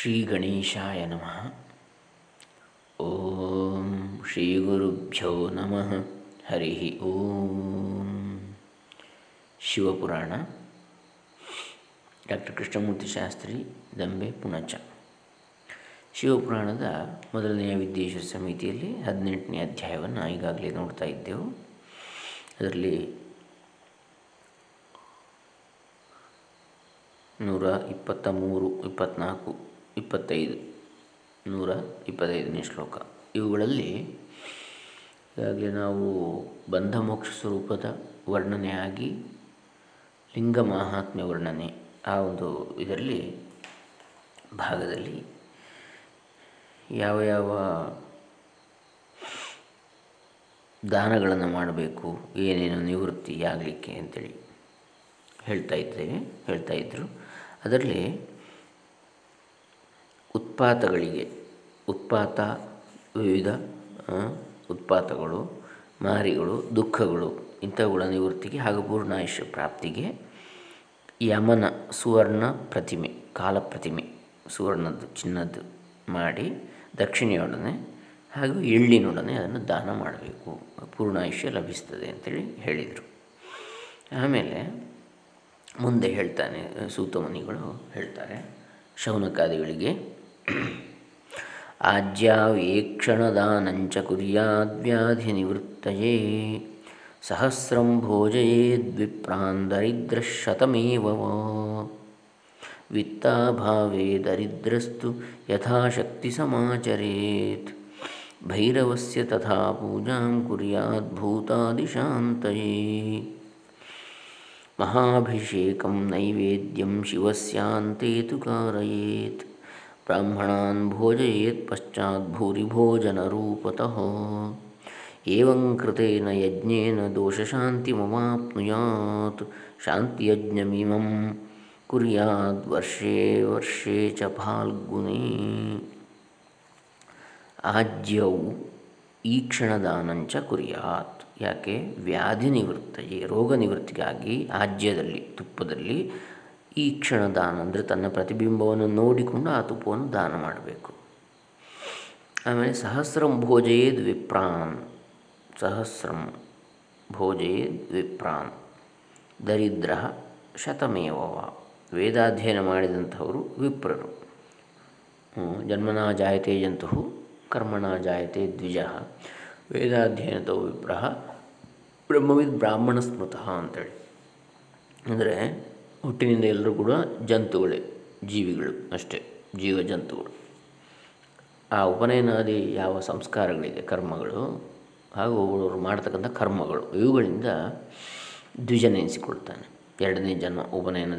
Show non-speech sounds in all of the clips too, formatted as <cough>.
ಶ್ರೀ ಗಣೇಶಾಯ ನಮಃ. ಓಂ ಶ್ರೀ ಗುರುಭ್ಯೋ ನಮಃ. ಹರಿ ಓಂ. ಶಿವಪುರಾಣ. ಡಾಕ್ಟರ್ ಕೃಷ್ಣಮೂರ್ತಿ ಶಾಸ್ತ್ರಿ, ದಂಬೆ ಪುಣಚ. ಶಿವಪುರಾಣದ ಮೊದಲನೆಯ ವಿದ್ಯೇಶ್ವರ ಸಮಿತಿಯಲ್ಲಿ ಹದಿನೆಂಟನೇ ಅಧ್ಯಾಯವನ್ನು ಈಗಾಗಲೇ ನೋಡ್ತಾ ಇದ್ದೆವು. ಅದರಲ್ಲಿ ನೂರ ಇಪ್ಪತ್ತ ಮೂರು ಇಪ್ಪತ್ತ್ನಾಲ್ಕು ಇಪ್ಪತ್ತೈದು, ನೂರ ಇಪ್ಪತ್ತೈದನೇ ಶ್ಲೋಕ. ಇವುಗಳಲ್ಲಿ ಈಗಾಗಲೇ ನಾವು ಬಂಧ ಮೋಕ್ಷ ಸ್ವರೂಪದ ವರ್ಣನೆಯಾಗಿ ಲಿಂಗ ಮಹಾತ್ಮ್ಯ ವರ್ಣನೆ ಆ ಒಂದು ಇದರಲ್ಲಿ ಭಾಗದಲ್ಲಿ ಯಾವ ಯಾವ ದಾನಗಳನ್ನು ಮಾಡಬೇಕು, ಏನೇನು ನಿವೃತ್ತಿ ಆಗಲಿಕ್ಕೆ ಅಂತೇಳಿ ಹೇಳ್ತಾ ಇದ್ದೇವೆ, ಹೇಳ್ತಾ ಇದ್ದರು ಅದರಲ್ಲಿ ಉತ್ಪಾತಗಳಿಗೆ ಉತ್ಪಾತ, ವಿವಿಧ ಉತ್ಪಾತಗಳು, ಮಾರಿಗಳು, ದುಃಖಗಳು, ಇಂಥವುಗಳ ನಿವೃತ್ತಿಗೆ ಹಾಗೂ ಪೂರ್ಣಾಯುಷ್ಯ ಪ್ರಾಪ್ತಿಗೆ ಯಮನ ಸುವರ್ಣ ಪ್ರತಿಮೆ, ಕಾಲ ಪ್ರತಿಮೆ ಸುವರ್ಣದ್ದು ಚಿನ್ನದ್ದು ಮಾಡಿ ದಕ್ಷಿಣೆಯೊಡನೆ ಹಾಗೂ ಎಳ್ಳಿನೊಡನೆ ಅದನ್ನು ದಾನ ಮಾಡಬೇಕು. ಪೂರ್ಣಾಯುಷ್ಯ ಲಭಿಸ್ತದೆ ಅಂತೇಳಿ ಹೇಳಿದರು. ಆಮೇಲೆ ಮುಂದೆ ಹೇಳ್ತಾನೆ ಸೂತಮುನಿಗಳು ಹೇಳ್ತಾರೆ, ಶೌನಕಾದಿಗಳಿಗೆ ಕುರ್ಯಾದ್ವ್ಯಾಧಿ ನಿವೃತ್ತಯೇ ಸಹಸ್ರಂ ಭೋಜಯೇದ್ವಿಪ್ರಾನ್ ದರಿದ್ರಶತಮೇವ ವಿತ್ತಾಭಾವೇ ದರಿದ್ರಸ್ತು ಯಥಾಶಕ್ತಿ ಸಮಾಚರೇತ್ ಭೈರವಸ್ಯ ತಥಾ ಪೂಜಾಂ ಕುರ್ಯಾದ್ಭೂತಾದಿಶಾಂತಯೇ ಮಹಾಭಿಷೇಕಂ ನೈವೇದ್ಯಂ ಶಿವಸ್ಯಾಂತೆ ಕಾರಯೇತ್ ಬ್ರಾಹ್ಮಣಾನ್ ಭೋಜಯೇತ್ ಪಶ್ಚಾತ್ ಭೂರಿ ಭೂರಿಭೋಜನರೂಪತಃ ಏವಂ ಕೃತೇನ ಯಜ್ಞೇನ ದೋಷಶಾಂತಿ ಮಮಾಪ್ನುಯಾತ್ ಶಾಂತಿಯಜ್ಞಮಿಮಂ ಕುರ್ಯಾದ್ ವರ್ಷೇ ವರ್ಷೇ ಚ ಫಾಲ್ಗುನಿ ಆಜ್ಯವು ಈ ಈಕ್ಷಣದಾನಂಚ ಕುರ್ಯಾತ್ ಯಾಕೆ ವ್ಯಾಧಿ ನಿವೃತ್ತಿಗೆ ರೋಗ ನಿವೃತ್ತಿಗಾಗಿ ಆಜ್ಯದಲ್ಲಿ ತುಪ್ಪದಲ್ಲಿ ಈ ಕ್ಷಣ ದಾನ ಅಂದರೆ ತನ್ನ ಪ್ರತಿಬಿಂಬವನ್ನು ನೋಡಿಕೊಂಡು ಆ ತುಪ್ಪವನ್ನು ದಾನ ಮಾಡಬೇಕು. ಆಮೇಲೆ ಸಹಸ್ರಂ ಭೋಜಯೇದ್ ವಿಪ್ರಾನ್. ಸಹಸ್ರಂ ಭೋಜಯೇದ್ ವಿಪ್ರಾನ್. ದರಿದ್ರ ಶತಮೇವವ. ವೇದಾಧ್ಯಯನ ಮಾಡಿದಂಥವರು ವಿಪ್ರರು. ಜನ್ಮನಾ ಜಾಯತೆ ಜಂತು ಕರ್ಮಣ ಜಾಯತೆ ದ್ವಿಜ. ವೇದಾಧ್ಯಯನದ ವಿಪ್ರಹ ಬ್ರಹ್ಮವಿದ್ ಬ್ರಾಹ್ಮಣ ಸ್ಮೃತಃ ಅಂತೇಳಿ. ಅಂದರೆ ಹುಟ್ಟಿನಿಂದ ಎಲ್ಲರೂ ಕೂಡ ಜಂತುಗಳೇ, ಜೀವಿಗಳು ಅಷ್ಟೇ, ಜೀವ ಜಂತುಗಳು. ಆ ಉಪನಯನಾದಿ ಯಾವ ಸಂಸ್ಕಾರಗಳಿದೆ ಕರ್ಮಗಳು ಹಾಗೂ ಅವರು ಮಾಡ್ತಕ್ಕಂಥ ಕರ್ಮಗಳು, ಇವುಗಳಿಂದ ದ್ವಿಜನೆನಿಸಿಕೊಳ್ತಾನೆ ಎರಡನೇ ಜನ್ಮ ಉಪನಯನ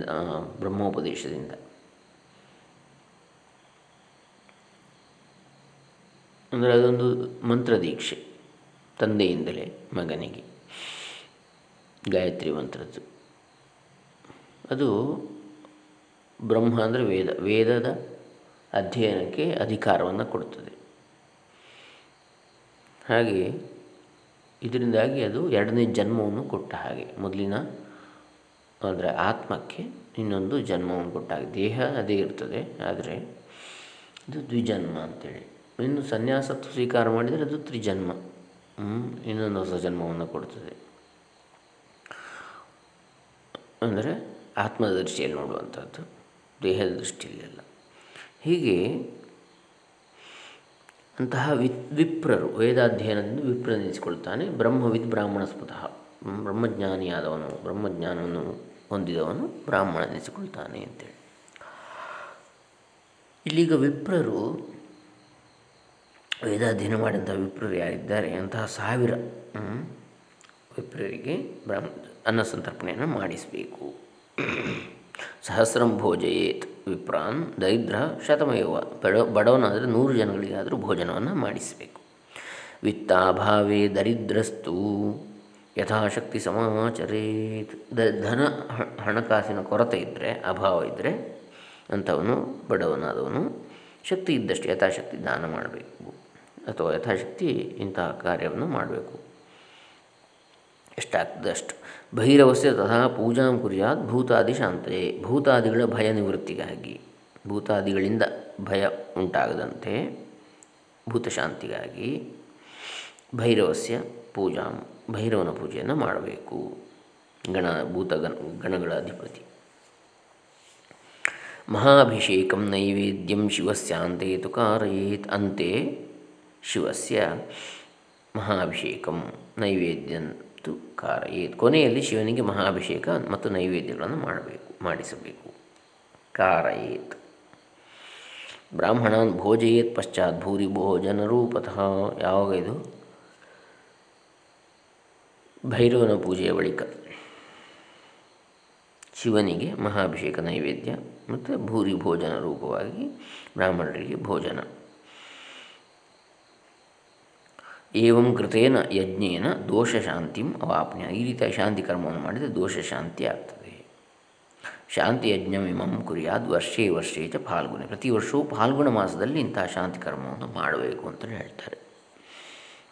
ಬ್ರಹ್ಮೋಪದೇಶದಿಂದ. ಅಂದರೆ ಅದೊಂದು ಮಂತ್ರದೀಕ್ಷೆ ತಂದೆಯಿಂದಲೇ ಮಗನಿಗೆ, ಗಾಯತ್ರಿ ಮಂತ್ರದ್ದು. ಅದು ಬ್ರಹ್ಮ ಅಂದರೆ ವೇದ, ವೇದದ ಅಧ್ಯಯನಕ್ಕೆ ಅಧಿಕಾರವನ್ನು ಕೊಡುತ್ತದೆ. ಹಾಗೆ ಇದರಿಂದಾಗಿ ಅದು ಎರಡನೇ ಜನ್ಮವನ್ನು ಕೊಟ್ಟ ಹಾಗೆ. ಮೊದಲಿನ ಅಂದರೆ ಆತ್ಮಕ್ಕೆ ಇನ್ನೊಂದು ಜನ್ಮವನ್ನು ಕೊಟ್ಟ ಹಾಗೆ. ದೇಹ ಅದೇ ಇರ್ತದೆ, ಆದರೆ ಇದು ದ್ವಿಜನ್ಮ ಅಂತೇಳಿ. ಇನ್ನು ಸನ್ಯಾಸತ್ವ ಸ್ವೀಕಾರ ಮಾಡಿದರೆ ಅದು ತ್ರಿಜನ್ಮ. ಇನ್ನೊಂದು ಹೊಸ ಜನ್ಮವನ್ನು ಕೊಡ್ತದೆ. ಅಂದರೆ ಆತ್ಮದ ದೃಷ್ಟಿಯಲ್ಲಿ ನೋಡುವಂಥದ್ದು ದೇಹದ ದೃಷ್ಟಿಯಲ್ಲೆಲ್ಲ ಹೀಗೆ ಅಂತಹ ವಿಪ್ರರು, ವೇದಾಧ್ಯಯನದಿಂದ ವಿಪ್ರನಿಸಿಕೊಳ್ತಾನೆ ಬ್ರಹ್ಮವಿದ್ ಬ್ರಾಹ್ಮಣ ಸ್ಫುತಃ ಬ್ರಹ್ಮಜ್ಞಾನಿಯಾದವನು, ಬ್ರಹ್ಮಜ್ಞಾನವನ್ನು ಹೊಂದಿದವನು ಬ್ರಾಹ್ಮಣನಿಸಿಕೊಳ್ತಾನೆ ಅಂತೇಳಿ. ಇಲ್ಲಿಗ ವಿಪ್ರರು, ವೇದಾಧ್ಯಯನ ಮಾಡಿದಂಥ ವಿಪ್ರರು ಯಾರಿದ್ದಾರೆ ಅಂತಹ ಸಾವಿರ ವಿಪ್ರರಿಗೆ ಬ್ರಹ್ಮ, ಅನ್ನ ಸಂತರ್ಪಣೆಯನ್ನು ಮಾಡಿಸಬೇಕು. <clears throat> ಸಹಸ್ರಂ ಭೋಜಯೇತ್ ವಿಪ್ರಾನ್ ದರಿದ್ರ ಶತಮೇವ. ಬಡ, ಬಡವನಾದರೆ ನೂರು ಜನಗಳಿಗಾದರೂ ಭೋಜನವನ್ನು ಮಾಡಿಸಬೇಕು. ವಿತ್ತಾಭಾವೇ ದರಿದ್ರಸ್ತು ಯಥಾಶಕ್ತಿ ಸಮಾಚರೇತ್. ದ, ಧನ ಹಣಕಾಸಿನ ಕೊರತೆ ಇದ್ದರೆ ಅಭಾವ ಇದ್ದರೆ ಅಂಥವನು ಬಡವನಾದವನು ಶಕ್ತಿ ಇದ್ದಷ್ಟು ಯಥಾಶಕ್ತಿ ದಾನ ಮಾಡಬೇಕು. ಅಥವಾ ಯಥಾಶಕ್ತಿ ಇಂತಹ ಕಾರ್ಯವನ್ನು ಮಾಡಬೇಕು. ಎಷ್ಟಾಗ್ತದೆ ಅಷ್ಟು. ಭೈರವಸ್ಯ ತಥಾ ಪೂಜಾಂ ಕುರ್ಯಾತ್ ಭೂತಾದಿ ಶಾಂತೆ ಭೂತಾದಿಗಳ ಭಯ ನಿವೃತ್ತಿಗಾಗಿ, ಭೂತಾದಿಗಳಿಂದ ಭಯ ಉಂಟಾಗದಂತೆ ಭೂತಶಾಂತಿಗಾಗಿ ಭೈರವಸ್ಯ ಪೂಜಾ, ಭೈರವನ ಪೂಜೆಯನ್ನು ಮಾಡಬೇಕು. ಗಣ ಭೂತ ಗಣ ಗಣಗಳ ಅಧಿಪತಿ. ಮಹಾಭಿಷೇಕಂ ನೈವೇದ್ಯಂ ಶಿವಸ್ಯಾಂತೆ ತುಕಾರಯೇತ್ ಅಂತೆ ಶಿವಸ್ಯ ಮಹಾಭಿಷೇಕಂ ನೈವೇದ್ಯಂತು ಕಾರಯೇತ್ ಕೊನೆಯಲ್ಲಿ ಶಿವನಿಗೆ ಮಹಾಭಿಷೇಕ ಮತ್ತು ನೈವೇದ್ಯಗಳನ್ನು ಮಾಡಬೇಕು, ಮಾಡಿಸಬೇಕು. ಕಾರಯೇತ್ ಬ್ರಾಹ್ಮಣಾನ್ ಭೋಜಯೇತ್ ಪಶ್ಚಾತ್ ಭೂರಿ ಭೋಜನ ರೂಪತಃ. ಯಾವಾಗ ಇದು? ಭೈರವನ ಪೂಜೆಯ ಬಳಿಕ. ಶಿವನಿಗೆ ಮಹಾಭಿಷೇಕ ನೈವೇದ್ಯ ಮತ್ತು ಭೂರಿ ಭೋಜನ ರೂಪವಾಗಿ ಬ್ರಾಹ್ಮಣರಿಗೆ ಭೋಜನ. ಏವಂ ಕೃತೇನ ಯಜ್ಞೇನ ದೋಷ ಶಾಂತಿಂ ಅವಾಪ್ನ್ಯ ಈ ರೀತಿಯ ಶಾಂತಿ ಕರ್ಮವನ್ನು ಮಾಡಿದರೆ ದೋಷ ಶಾಂತಿ ಆಗ್ತದೆ. ಶಾಂತಿ ಯಜ್ಞಮಿಮಂ ಕುರಿಯಾದ್ ವರ್ಷೇ ವರ್ಷೇ ಚ ಫಾಲ್ಗುಣೆ. ಪ್ರತಿ ವರ್ಷವೂ ಫಾಲ್ಗುಣ ಮಾಸದಲ್ಲಿ ಇಂತಹ ಶಾಂತಿ ಕರ್ಮವನ್ನು ಮಾಡಬೇಕು ಅಂತಲೇ ಹೇಳ್ತಾರೆ.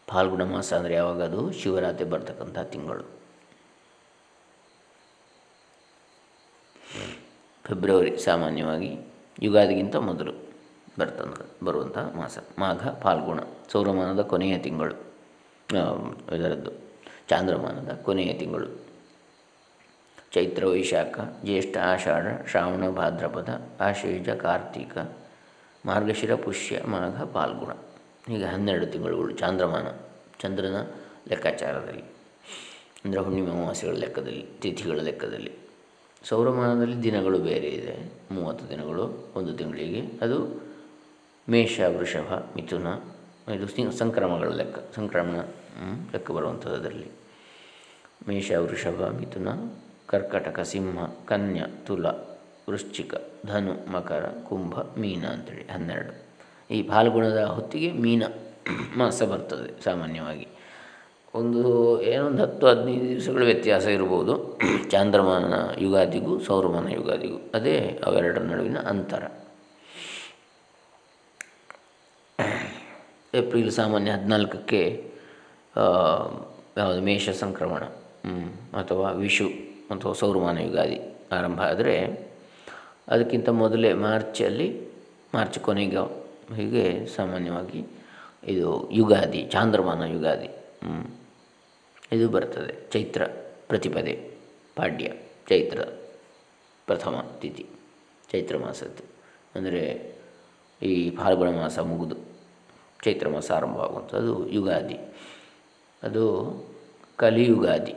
ಫಾಲ್ಗುಣ ಮಾಸ ಅಂದರೆ ಯಾವಾಗ ಅದು? ಶಿವರಾತ್ರಿ ಬರ್ತಕ್ಕಂಥ ತಿಂಗಳು. ಫೆಬ್ರವರಿ ಸಾಮಾನ್ಯವಾಗಿ ಯುಗಾದಿಗಿಂತ ಮೊದಲು ಬರ್ತಂತ ಬರುವಂಥ ಮಾಸ. ಮಾಘ, ಫಾಲ್ಗುಣ. ಸೌರಮಾನದ ಕೊನೆಯ ತಿಂಗಳು ಇದರದ್ದು ಚಾಂದ್ರಮಾನದ ಕೊನೆಯ ತಿಂಗಳು. ಚೈತ್ರ, ವೈಶಾಖ, ಜ್ಯೇಷ್ಠ, ಆಷಾಢ, ಶ್ರಾವಣ, ಭಾದ್ರಪದ, ಆಶೇಜ, ಕಾರ್ತಿಕ, ಮಾರ್ಗಶಿರ, ಪುಷ್ಯ, ಮಾಘ ಪಾಲ್ಗುಣ ಹೀಗೆ ಹನ್ನೆರಡು ತಿಂಗಳುಗಳು ಚಾಂದ್ರಮಾನ, ಚಂದ್ರನ ಲೆಕ್ಕಾಚಾರದಲ್ಲಿ, ಅಂದರೆ ಹುಣ್ಣಿಮೆ, ಅಮಾವಾಸ್ಯೆಗಳ ಲೆಕ್ಕದಲ್ಲಿ, ತಿಥಿಗಳ ಲೆಕ್ಕದಲ್ಲಿ. ಸೌರಮಾನದಲ್ಲಿ ದಿನಗಳು ಬೇರೆ ಇದೆ. ಮೂವತ್ತು ದಿನಗಳು ಒಂದು ತಿಂಗಳಿಗೆ. ಅದು ಮೇಷ, ವೃಷಭ, ಮಿಥುನ ಇದು ಸಂಕ್ರಮಗಳ ಲೆಕ್ಕ, ಸಂಕ್ರಮಣ ಲೆಕ್ಕ ಬರುವಂಥದ್ದು ಅದರಲ್ಲಿ. ಮೇಷ, ವೃಷಭ, ಮಿಥುನ, ಕರ್ಕಟಕ, ಸಿಂಹ, ಕನ್ಯಾ, ತುಲ, ವೃಶ್ಚಿಕ, ಧನು, ಮಕರ, ಕುಂಭ, ಮೀನ ಅಂತೇಳಿ ಹನ್ನೆರಡು. ಈ ಫಾಲ್ಗುಣದ ಹೊತ್ತಿಗೆ ಮೀನ <clears throat> ಮಾಸ ಬರ್ತದೆ ಸಾಮಾನ್ಯವಾಗಿ. ಒಂದು ಏನೊಂದು ಹತ್ತು, ಹದಿನೈದು ದಿವಸಗಳ ವ್ಯತ್ಯಾಸ ಇರ್ಬೋದು. <clears throat> ಚಾಂದ್ರಮಾನ ಯುಗಾದಿಗೂ, ಸೌರಮಾನ ಯುಗಾದಿಗೂ, ಅದೇ ಅವೆರಡರ ನಡುವಿನ ಅಂತರ. ಏಪ್ರಿಲ್ ಸಾಮಾನ್ಯ ಹದಿನಾಲ್ಕಕ್ಕೆ ಯಾವುದು ಮೇಷ ಸಂಕ್ರಮಣ ಅಥವಾ ವಿಷು ಅಥವಾ ಸೌರಮಾನ ಯುಗಾದಿ ಆರಂಭ ಆದರೆ ಅದಕ್ಕಿಂತ ಮೊದಲೇ ಮಾರ್ಚಲ್ಲಿ, ಮಾರ್ಚ್ ಕೊನೆಗೆ ಹೀಗೆ ಸಾಮಾನ್ಯವಾಗಿ ಇದು ಯುಗಾದಿ, ಚಾಂದ್ರಮಾನ ಯುಗಾದಿ ಇದು ಬರ್ತದೆ. ಚೈತ್ರ ಪ್ರತಿಪದೆ, ಪಾಡ್ಯ, ಚೈತ್ರ ಪ್ರಥಮ ತಿಥಿ, ಚೈತ್ರ ಮಾಸದ್ದು. ಅಂದರೆ ಈ ಫಾಲ್ಗುಣ ಮಾಸ ಮುಗಿದು. ಚೈತ್ರ ಮಾಸ ಆರಂಭವಾಗುವಂಥದ್ದು ಯುಗಾದಿ. ಅದು ಕಲಿಯುಗಾದಿ.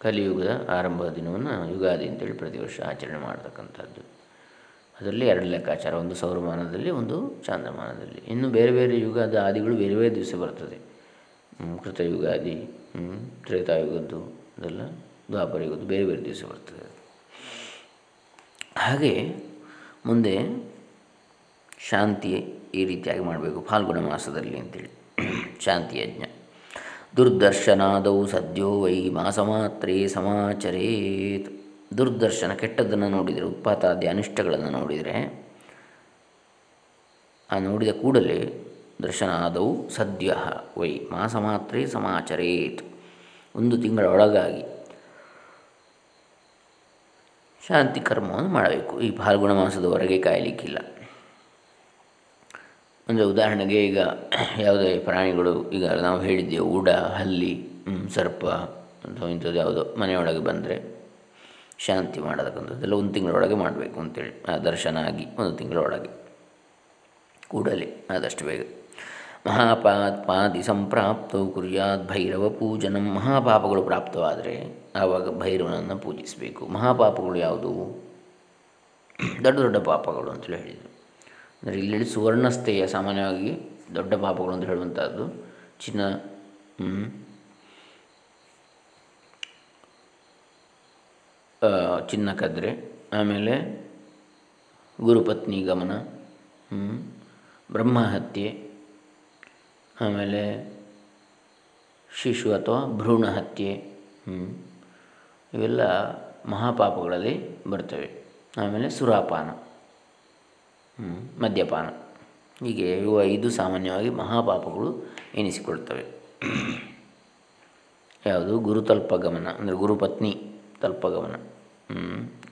ಕಲಿಯುಗದ ಆರಂಭದ ದಿನವನ್ನು ಯುಗಾದಿ ಅಂತೇಳಿ ಪ್ರತಿ ವರ್ಷ ಆಚರಣೆ ಮಾಡತಕ್ಕಂಥದ್ದು. ಅದರಲ್ಲಿ ಎರಡು ಲೆಕ್ಕಾಚಾರ, ಒಂದು ಸೌರಮಾನದಲ್ಲಿ, ಒಂದು ಚಾಂದ್ರಮಾನದಲ್ಲಿ. ಇನ್ನು ಬೇರೆ ಬೇರೆ ಯುಗದ ಆದಿಗಳು ಬೇರೆ ಬೇರೆ ದಿವಸ ಬರ್ತದೆ. ಕೃತಯುಗಾದಿ ತ್ರೇತಾಯುಗದ್ದು, ಅದೆಲ್ಲ ದ್ವಾಪರ ಯುಗದ್ದು ಬೇರೆ ಬೇರೆ ದಿವಸ ಬರ್ತದೆ ಹಾಗೆ ಮುಂದೆ ಶಾಂತಿ ಈ ರೀತಿಯಾಗಿ ಮಾಡಬೇಕು. ಫಾಲ್ಗುಣ ಮಾಸದಲ್ಲಿ ಅಂತೇಳಿ. ಶಾಂತಿ ಯಜ್ಞ. ದುರ್ದರ್ಶನಾದೌ ಸದ್ಯೋ ವೈ ಮಾಸ ಮಾತ್ರೇ ಸಮಾಚರೇತ್. ದುರ್ದರ್ಶನ ಕೆಟ್ಟದ್ದನ್ನು ನೋಡಿದರೆ, ಉತ್ಪಾತಾದಿ ಅನಿಷ್ಟಗಳನ್ನು ನೋಡಿದರೆ, ಆ ನೋಡಿದ ಕೂಡಲೇ ದರ್ಶನ ಆದವು ಸದ್ಯ ವೈ ಮಾಸ ಮಾತ್ರೇ ಸಮಾಚರೇತ್. ಒಂದು ತಿಂಗಳ ಒಳಗಾಗಿ ಶಾಂತಿ ಕರ್ಮವನ್ನು ಮಾಡಬೇಕು. ಈ ಫಾಲ್ಗುಣ ಮಾಸದವರೆಗೆ ಕಾಯಲಿಕ್ಕಿಲ್ಲ. ಅಂದರೆ ಉದಾಹರಣೆಗೆ ಈಗ ಯಾವುದೇ ಪ್ರಾಣಿಗಳು, ಈಗ ನಾವು ಹೇಳಿದ್ದೇವೆ ಉಡ ಹಲ್ಲಿ ಸರ್ಪ ಅಥವಾ ಇಂಥದ್ದು ಯಾವುದೋ ಮನೆಯೊಳಗೆ ಬಂದರೆ ಶಾಂತಿ ಮಾಡತಕ್ಕಂಥದ್ದೆಲ್ಲ ಒಂದು ತಿಂಗಳೊಳಗೆ ಮಾಡಬೇಕು ಅಂತೇಳಿ, ಆ ದರ್ಶನ ಆಗಿ ಒಂದು ತಿಂಗಳೊಳಗೆ ಕೂಡಲೇ ಆದಷ್ಟು ಬೇಗ. ಮಹಾಪಾತ್ ಪಾದಿ ಸಂಪ್ರಾಪ್ತವು ಕುರ್ಯಾತ್ ಭೈರವ ಪೂಜನಂ. ಮಹಾಪಾಪಗಳು ಪ್ರಾಪ್ತವಾದರೆ ಆವಾಗ ಭೈರವನನ್ನು ಪೂಜಿಸಬೇಕು. ಮಹಾಪಾಪಗಳು ಯಾವುದು? ದೊಡ್ಡ ದೊಡ್ಡ ಪಾಪಗಳು ಅಂತೇಳಿ ಹೇಳಿದರು. ಅಂದರೆ ಇಲ್ಲಿ ಸುವರ್ಣಸ್ಥೆಯ ಸಾಮಾನ್ಯವಾಗಿ ದೊಡ್ಡ ಪಾಪಗಳು ಅಂತ ಹೇಳುವಂಥದ್ದು. ಚಿನ್ನ ಚಿನ್ನ ಕದ್ರೆ, ಆಮೇಲೆ ಗುರುಪತ್ನಿ ಗಮನ ಬ್ರಹ್ಮಹತ್ಯೆ, ಆಮೇಲೆ ಶಿಶು ಅಥವಾ ಭ್ರೂಣ ಹತ್ಯೆ ಇವೆಲ್ಲ ಮಹಾಪಾಪಗಳಲ್ಲಿ ಬರ್ತವೆ. ಆಮೇಲೆ ಸುರಾಪಾನ. ಮದ್ಯಪಾನ. ಹೀಗೆ ಇವು ಐದು ಸಾಮಾನ್ಯವಾಗಿ ಮಹಾಪಾಪಗಳು ಎನಿಸಿಕೊಳ್ತವೆ ಯಾವುದು? ಗುರುತಲ್ಪಗಮನ ಅಂದರೆ ಗುರುಪತ್ನಿ ತಲ್ಪಗಮನ.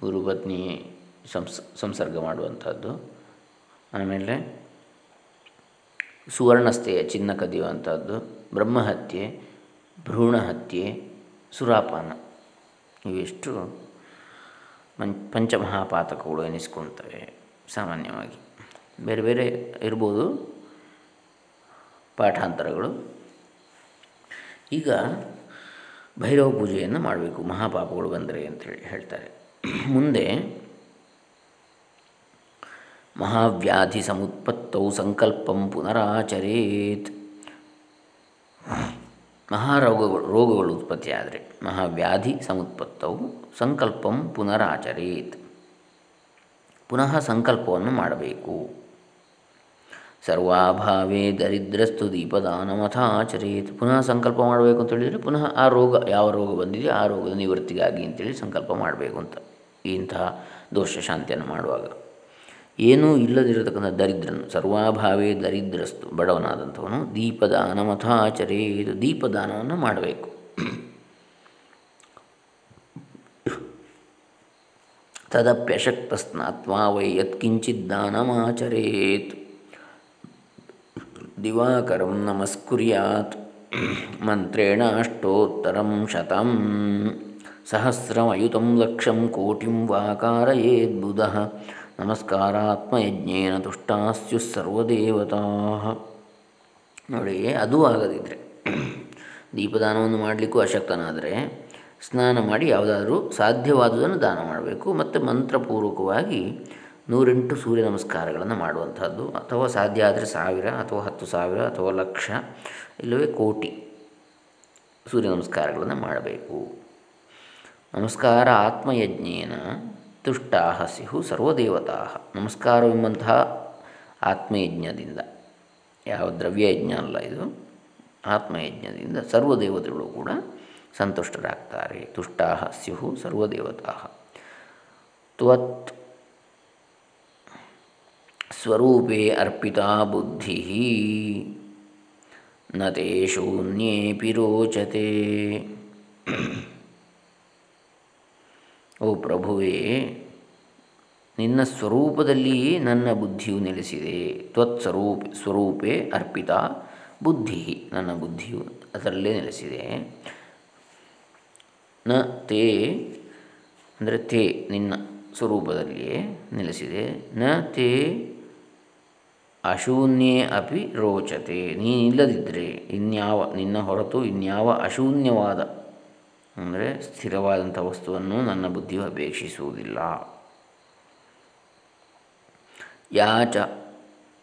ಗುರುಪತ್ನಿ ಸಂಸ್, ಸಂಸರ್ಗ ಮಾಡುವಂಥದ್ದು. ಆಮೇಲೆ ಸುವರ್ಣಸ್ಥೆಯ ಚಿನ್ನ ಕದಿಯುವಂಥದ್ದು. ಬ್ರಹ್ಮಹತ್ಯೆ, ಭ್ರೂಣಹತ್ಯೆ, ಸುರಾಪಾನ. ಇವೆಷ್ಟು ಪಂಚಮಹಾಪಾತಕಗಳು ಎನಿಸ್ಕೊಳ್ತವೆ ಸಾಮಾನ್ಯವಾಗಿ. ಬೇರೆ ಬೇರೆ ಇರ್ಬೋದು ಪಾಠಾಂತರಗಳು. ಈಗ ಭೈರವ ಪೂಜೆಯನ್ನು ಮಾಡಬೇಕು, ಮಹಾಪಾಪಗಳು ಬಂದರೆ ಅಂತೇಳಿ ಹೇಳ್ತಾರೆ. ಮುಂದೆ ಮಹಾವ್ಯಾಧಿ ಸಮುತ್ಪತ್ತೌ ಸಂಕಲ್ಪಂ ಪುನರಾಚರೇತ್. ಮಹಾರೋಗಗಳು, ರೋಗಗಳು ಉತ್ಪತ್ತಿಯಾದರೆ ಮಹಾವ್ಯಾಧಿ ಸಮುತ್ಪತ್ತವು ಸಂಕಲ್ಪಂ ಪುನರಾಚರೇತ್. ಪುನಃ ಸಂಕಲ್ಪವನ್ನು ಮಾಡಬೇಕು. ಸರ್ವಾಭಾವೇ ದರಿದ್ರಸ್ತು ದೀಪದಾನಮಥಾಚರೇತ್. ಪುನಃ ಸಂಕಲ್ಪ ಮಾಡಬೇಕು ಅಂತ ಹೇಳಿದರೆ ಪುನಃ ಆ ರೋಗ, ಯಾವ ರೋಗ ಬಂದಿದೆಯೋ ಆ ರೋಗದ ನಿವೃತ್ತಿಗಾಗಿ ಅಂತೇಳಿ ಸಂಕಲ್ಪ ಮಾಡಬೇಕು ಅಂತ ಇಂತಹ ದೋಷ ಶಾಂತಿಯನ್ನು ಮಾಡುವಾಗ. ಏನೂ ಇಲ್ಲದಿರತಕ್ಕಂಥ ದರಿದ್ರನು, ಸರ್ವಾಭಾವೇ ದರಿದ್ರಸ್ತು, ಬಡವನಾದಂಥವನು ದೀಪದಾನ ಮಥಾಚರೇ ಇದು ದೀಪದಾನವನ್ನು ಮಾಡಬೇಕು. ತದಪ್ಯಶಕ್ತಸ್ನಾತ್ವಾ ವೈ ಯತ್ಕಿಂಚಿದ್ದಾನಮಾಚರೇತ್ ದಿವಾಕರಂ ನಮಸ್ಕುರ್ಯಾತ್ ಮಂತ್ರೇಣ ಅಷ್ಟೋತ್ತರಂ ಶತಂ ಸಹಸ್ರಮಯುತಂ ಲಕ್ಷಂ ಕೋಟಿಂ ವಾ ಬುಧ ನಮಸ್ಕಾರಾತ್ಮಯಜ್ಞೇನ ತುಷ್ಟಾಸ್ಯುಸ್ಸರ್ವದೇವತಾ ನೋಡಿ, ಅದು ಆಗದಿದ್ದರೆ ದೀಪದಾನವನ್ನು ಮಾಡಲಿಕ್ಕೂ ಅಶಕ್ತನಾದರೆ ಸ್ನಾನ ಮಾಡಿ ಯಾವುದಾದರೂ ಸಾಧ್ಯವಾದುದನ್ನು ದಾನ ಮಾಡಬೇಕು ಮತ್ತು ಮಂತ್ರಪೂರ್ವಕವಾಗಿ ನೂರೆಂಟು ಸೂರ್ಯ ನಮಸ್ಕಾರಗಳನ್ನು ಮಾಡುವಂಥದ್ದು ಅಥವಾ ಸಾಧ್ಯ ಆದರೆ ಸಾವಿರ ಅಥವಾ ಹತ್ತು ಸಾವಿರ ಅಥವಾ ಲಕ್ಷ ಇಲ್ಲವೇ ಕೋಟಿ ಸೂರ್ಯ ನಮಸ್ಕಾರಗಳನ್ನು ಮಾಡಬೇಕು. ನಮಸ್ಕಾರ ಆತ್ಮಯಜ್ಞೇನ ತುಷ್ಟಾ ಸ್ಯು ಸರ್ವದೇವತಾ ನಮಸ್ಕಾರವೆಂಬಂತಹ ಆತ್ಮಯಜ್ಞದಿಂದ, ಯಾವ ದ್ರವ್ಯಯಜ್ಞ ಅಲ್ಲ ಇದು, ಆತ್ಮಯಜ್ಞದಿಂದ ಸರ್ವದೇವತೆಗಳು ಕೂಡ ಸಂತುಷ್ಟರಾಗ್ತಾರೆ. ತುಷ್ಟಾ ಸ್ಯು ಸರ್ವದೇವತಾ ತ್ವತ್ ಸ್ವರೂಪೇ ಅರ್ಪಿತಾ ಬುದ್ಧಿ. ನತೆ ಶೂನ್ಯೇಪಿ ರೋಚತೆ. ಓ ಪ್ರಭುವೇ, ನಿನ್ನ ಸ್ವರೂಪದಲ್ಲಿಯೇ ನನ್ನ ಬುದ್ಧಿಯು ನೆಲೆಸಿದೆ. ತ್ವತ್ ಸ್ವರೂಪ, ಸ್ವರೂಪೇ ಅರ್ಪಿತ ಬುದ್ಧಿ. ನನ್ನ ಬುದ್ಧಿಯು ಅದರಲ್ಲೇ ನೆಲೆಸಿದೆ. ನ ತೇ, ಅಂದರೆ ತೇ ನಿನ್ನ ಸ್ವರೂಪದಲ್ಲಿಯೇ ನೆಲೆಸಿದೆ. ನ ತೇ ಅಶೂನ್ಯೇ ಅಪಿ ರೋಚತೆ. ನೀನಿಲ್ಲದಿದ್ದರೆ ಇನ್ಯಾವ, ನಿನ್ನ ಹೊರತು ಇನ್ಯಾವ ಅಶೂನ್ಯವಾದ, ಅಂದರೆ ಸ್ಥಿರವಾದಂಥ ವಸ್ತುವನ್ನು ನನ್ನ ಬುದ್ಧಿಯು ಅಪೇಕ್ಷಿಸುವುದಿಲ್ಲ. ಯಾಚ,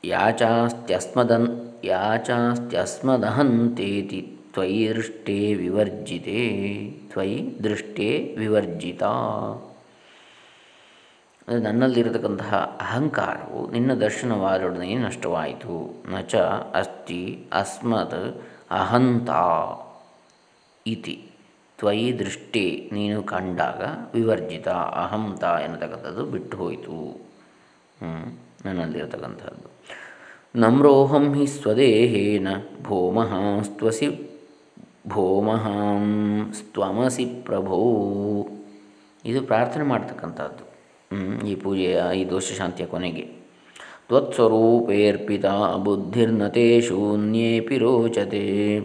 ಯಾಚಾಸ್ತ್ಯಸ್ಮದನ್, ಯಾಚಾಸ್ತ್ಯಸ್ಮದಹಂತೇತಿ. ತ್ವಯಿ ದೃಷ್ಟೇ ವಿವರ್ಜಿತೆ, ತ್ವಯಿ ದೃಷ್ಟೇ ವಿವರ್ಜಿತ. ನನ್ನಲ್ಲಿರತಕ್ಕಂತಹ ಅಹಂಕಾರವು ನಿನ್ನ ದರ್ಶನವಾದೊಡನೆ ನಷ್ಟವಾಯಿತು. ನ ಚ ಅಸ್ತಿ ಅಸ್ಮತ್ ಅಹಂತ ಇತಿ. ತ್ವಯಿ ದೃಷ್ಟಿ ನೀನು ಕಂಡಾಗ ವಿವರ್ಜಿತ, ಅಹಂತ ಎನ್ನತಕ್ಕಂಥದ್ದು ಬಿಟ್ಟು ಹೋಯಿತು ನನ್ನಲ್ಲಿರತಕ್ಕಂಥದ್ದು. ನಮ್ರೋಹಂ ಹಿ ಸ್ವದೇಹೇನ ಭೋಮಹಾಸ್ತ್ವಸಿ ಭೋಮಹಾಂ ಸ್ತ್ವಮಸಿ ಪ್ರಭೋ. ಇದು ಪ್ರಾರ್ಥನೆ ಮಾಡ್ತಕ್ಕಂಥದ್ದು. ಈ ಪೂಜೆಯ, ಈ ದೋಷಶಾಂತಿಯ ಕೊನೆಗೆ. ತ್ವತ್ಸ್ವರೂಪೇರ್ಪಿತ ಬುದ್ಧಿರ್ನತೆ ಶೂನ್ಯೇಪಿ ರೋಚತೆ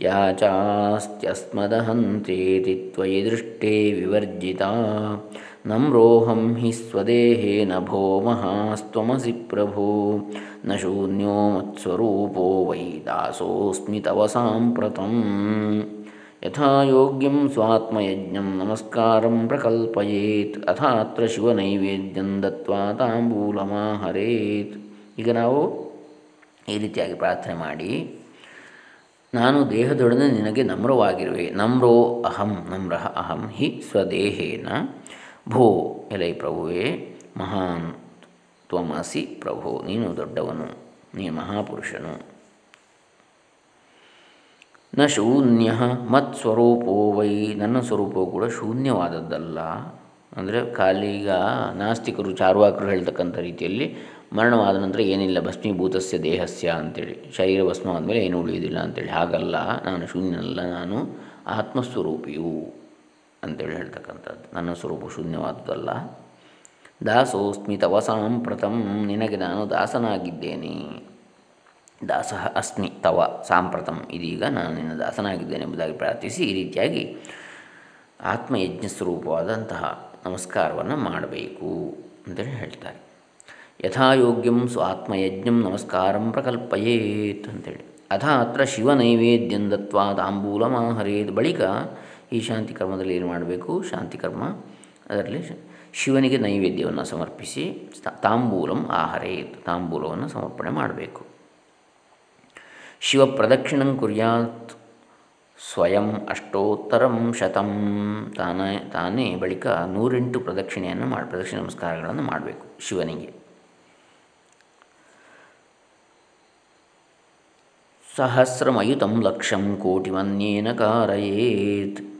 ಯಾಚಾಸ್ತ್ಯಸ್ಮದಹಂತೇತಿ ತ್ವಯಿ ದೃಷ್ಟೇ ವಿವರ್ಜಿತಾ. ನಮ್ರೋಹಂ ಹಿ ಸ್ವದೇಹೇನ ಭೋ ಮಹಾಸ್ತ್ವಮಸಿ ಪ್ರಭೋ. ನ ಶೂನ್ಯೋ ಮತ್ಸ್ವರೂಪೋ ವೈ ದಾಸೋಸ್ಮಿ ತವ ಸಾಂಪ್ರತಂ. ಯಥಾಯೋಗ್ಯಂ ಸ್ವಾತ್ಮಯಜ್ಞಂ ನಮಸ್ಕಾರಂ ಪ್ರಕಲ್ಪಯೇತ್. ಅಥಾತ್ರ ಶಿವನೈವೇದ್ಯಂ ದತ್ವಾ ತಾಂಬೂಲಮಾಹರೇತ್. ಈಗ ನಾವು ಈ ರೀತಿಯಾಗಿ ಪ್ರಾರ್ಥನೆ ಮಾಡಿ, ನಾನು ದೇಹದೊಡನೆ ನಿನಗೆ ನಮ್ರವಾಗಿರುವೆ. ನಮ್ರೋ ಅಹಂ ನಮ್ರ ಅಹಂ ಹಿ ಸ್ವದೇಹೇನ. ಭೋ, ಎಲೈ ಪ್ರಭುವೇ, ಮಹಾನ್ ತ್ವಮಸಿ ಪ್ರಭು, ನೀನು ದೊಡ್ಡವನು, ನೀ ಮಹಾಪುರುಷನು. ನ ಶೂನ್ಯ ಮತ್ ಸ್ವರೂಪೋ ವೈ, ನನ್ನ ಸ್ವರೂಪವು ಕೂಡ ಶೂನ್ಯವಾದದ್ದಲ್ಲ. ಅಂದರೆ ಖಾಲಿಗ ನಾಸ್ತಿಕರು ಚಾರ್ವಾಕರು ಹೇಳ್ತಕ್ಕಂಥ ರೀತಿಯಲ್ಲಿ ಮರಣವಾದ ನಂತರ ಏನಿಲ್ಲ, ಭಸ್ಮೀಭೂತಸ್ಯ ದೇಹಸ್ಯ ಅಂತೇಳಿ, ಶರೀರ ಭಸ್ಮ ಆದಮೇಲೆ ಏನು ಉಳಿಯುವುದಿಲ್ಲ ಅಂತೇಳಿ. ಹಾಗಲ್ಲ, ನಾನು ಶೂನ್ಯನಲ್ಲ, ನಾನು ಆತ್ಮಸ್ವರೂಪಿಯು. ಅಂತೇಳಿ ಹೇಳ್ತಕ್ಕಂಥದ್ದು. ನನ್ನ ಸ್ವರೂಪ ಶೂನ್ಯವಾದುದಲ್ಲ. ದಾಸೋಸ್ಮಿ ತವ ಸಾಂಪ್ರತಂ ನಿನಗೆ ನಾನು ದಾಸನಾಗಿದ್ದೇನೆ. ದಾಸ ಅಸ್ಮಿ ತವ ಸಾಂಪ್ರತಂ ಇದೀಗ ನಾನು ನಿನ್ನ ದಾಸನಾಗಿದ್ದೇನೆ ಎಂಬುದಾಗಿ ಪ್ರಾರ್ಥಿಸಿ ಈ ರೀತಿಯಾಗಿ ಆತ್ಮಯಜ್ಞ ಸ್ವರೂಪವಾದಂತಹ ನಮಸ್ಕಾರವನ್ನು ಮಾಡಬೇಕು ಅಂತೇಳಿ ಹೇಳ್ತಾರೆ. ಯಥಾಯೋಗ್ಯಂ ಸ್ವಾತ್ಮಯಜ್ಞಂ ನಮಸ್ಕಾರಂ ಪ್ರಕಲ್ಪಯೇತ್ ಅಂತೇಳಿ. ಅಥ ಅತ್ರ ಶಿವನೈವೇದ್ಯಂ ದತ್ವಾ ತಾಂಬೂಲಮಾಹರೇತ್. ಬಳಿಕ ಈ ಶಾಂತಿ ಕರ್ಮದಲ್ಲಿ ಏನು ಮಾಡಬೇಕು? ಶಾಂತಿ ಕರ್ಮ. ಅದರಲ್ಲಿ ಶಿವನಿಗೆ ನೈವೇದ್ಯವನ್ನು ಸಮರ್ಪಿಸಿ ತಾಂಬೂಲಂ ಆಹರೇತ್, ತಾಂಬೂಲವನ್ನು ಸಮರ್ಪಣೆ ಮಾಡಬೇಕು. ಶಿವ ಪ್ರದಕ್ಷಿಣಂ ಕುರ್ಯಾತ್ ಸ್ವಯಂ ಅಷ್ಟೋತ್ತರಂ ಶತಂ. ತಾನೇ ತಾನೇ ಬಳಿಕ ನೂರೆಂಟು ಪ್ರದಕ್ಷಿಣೆಯನ್ನು ಮಾಡಿ, ಪ್ರದಕ್ಷಿಣೆ ನಮಸ್ಕಾರಗಳನ್ನು ಮಾಡಬೇಕು ಶಿವನಿಗೆ. ಸಹಸ್ರಮಯುತಂ ಲಕ್ಷಂ ಕೋಟಿಮನ್ಯೇನ ಕಾರಯೇತ್.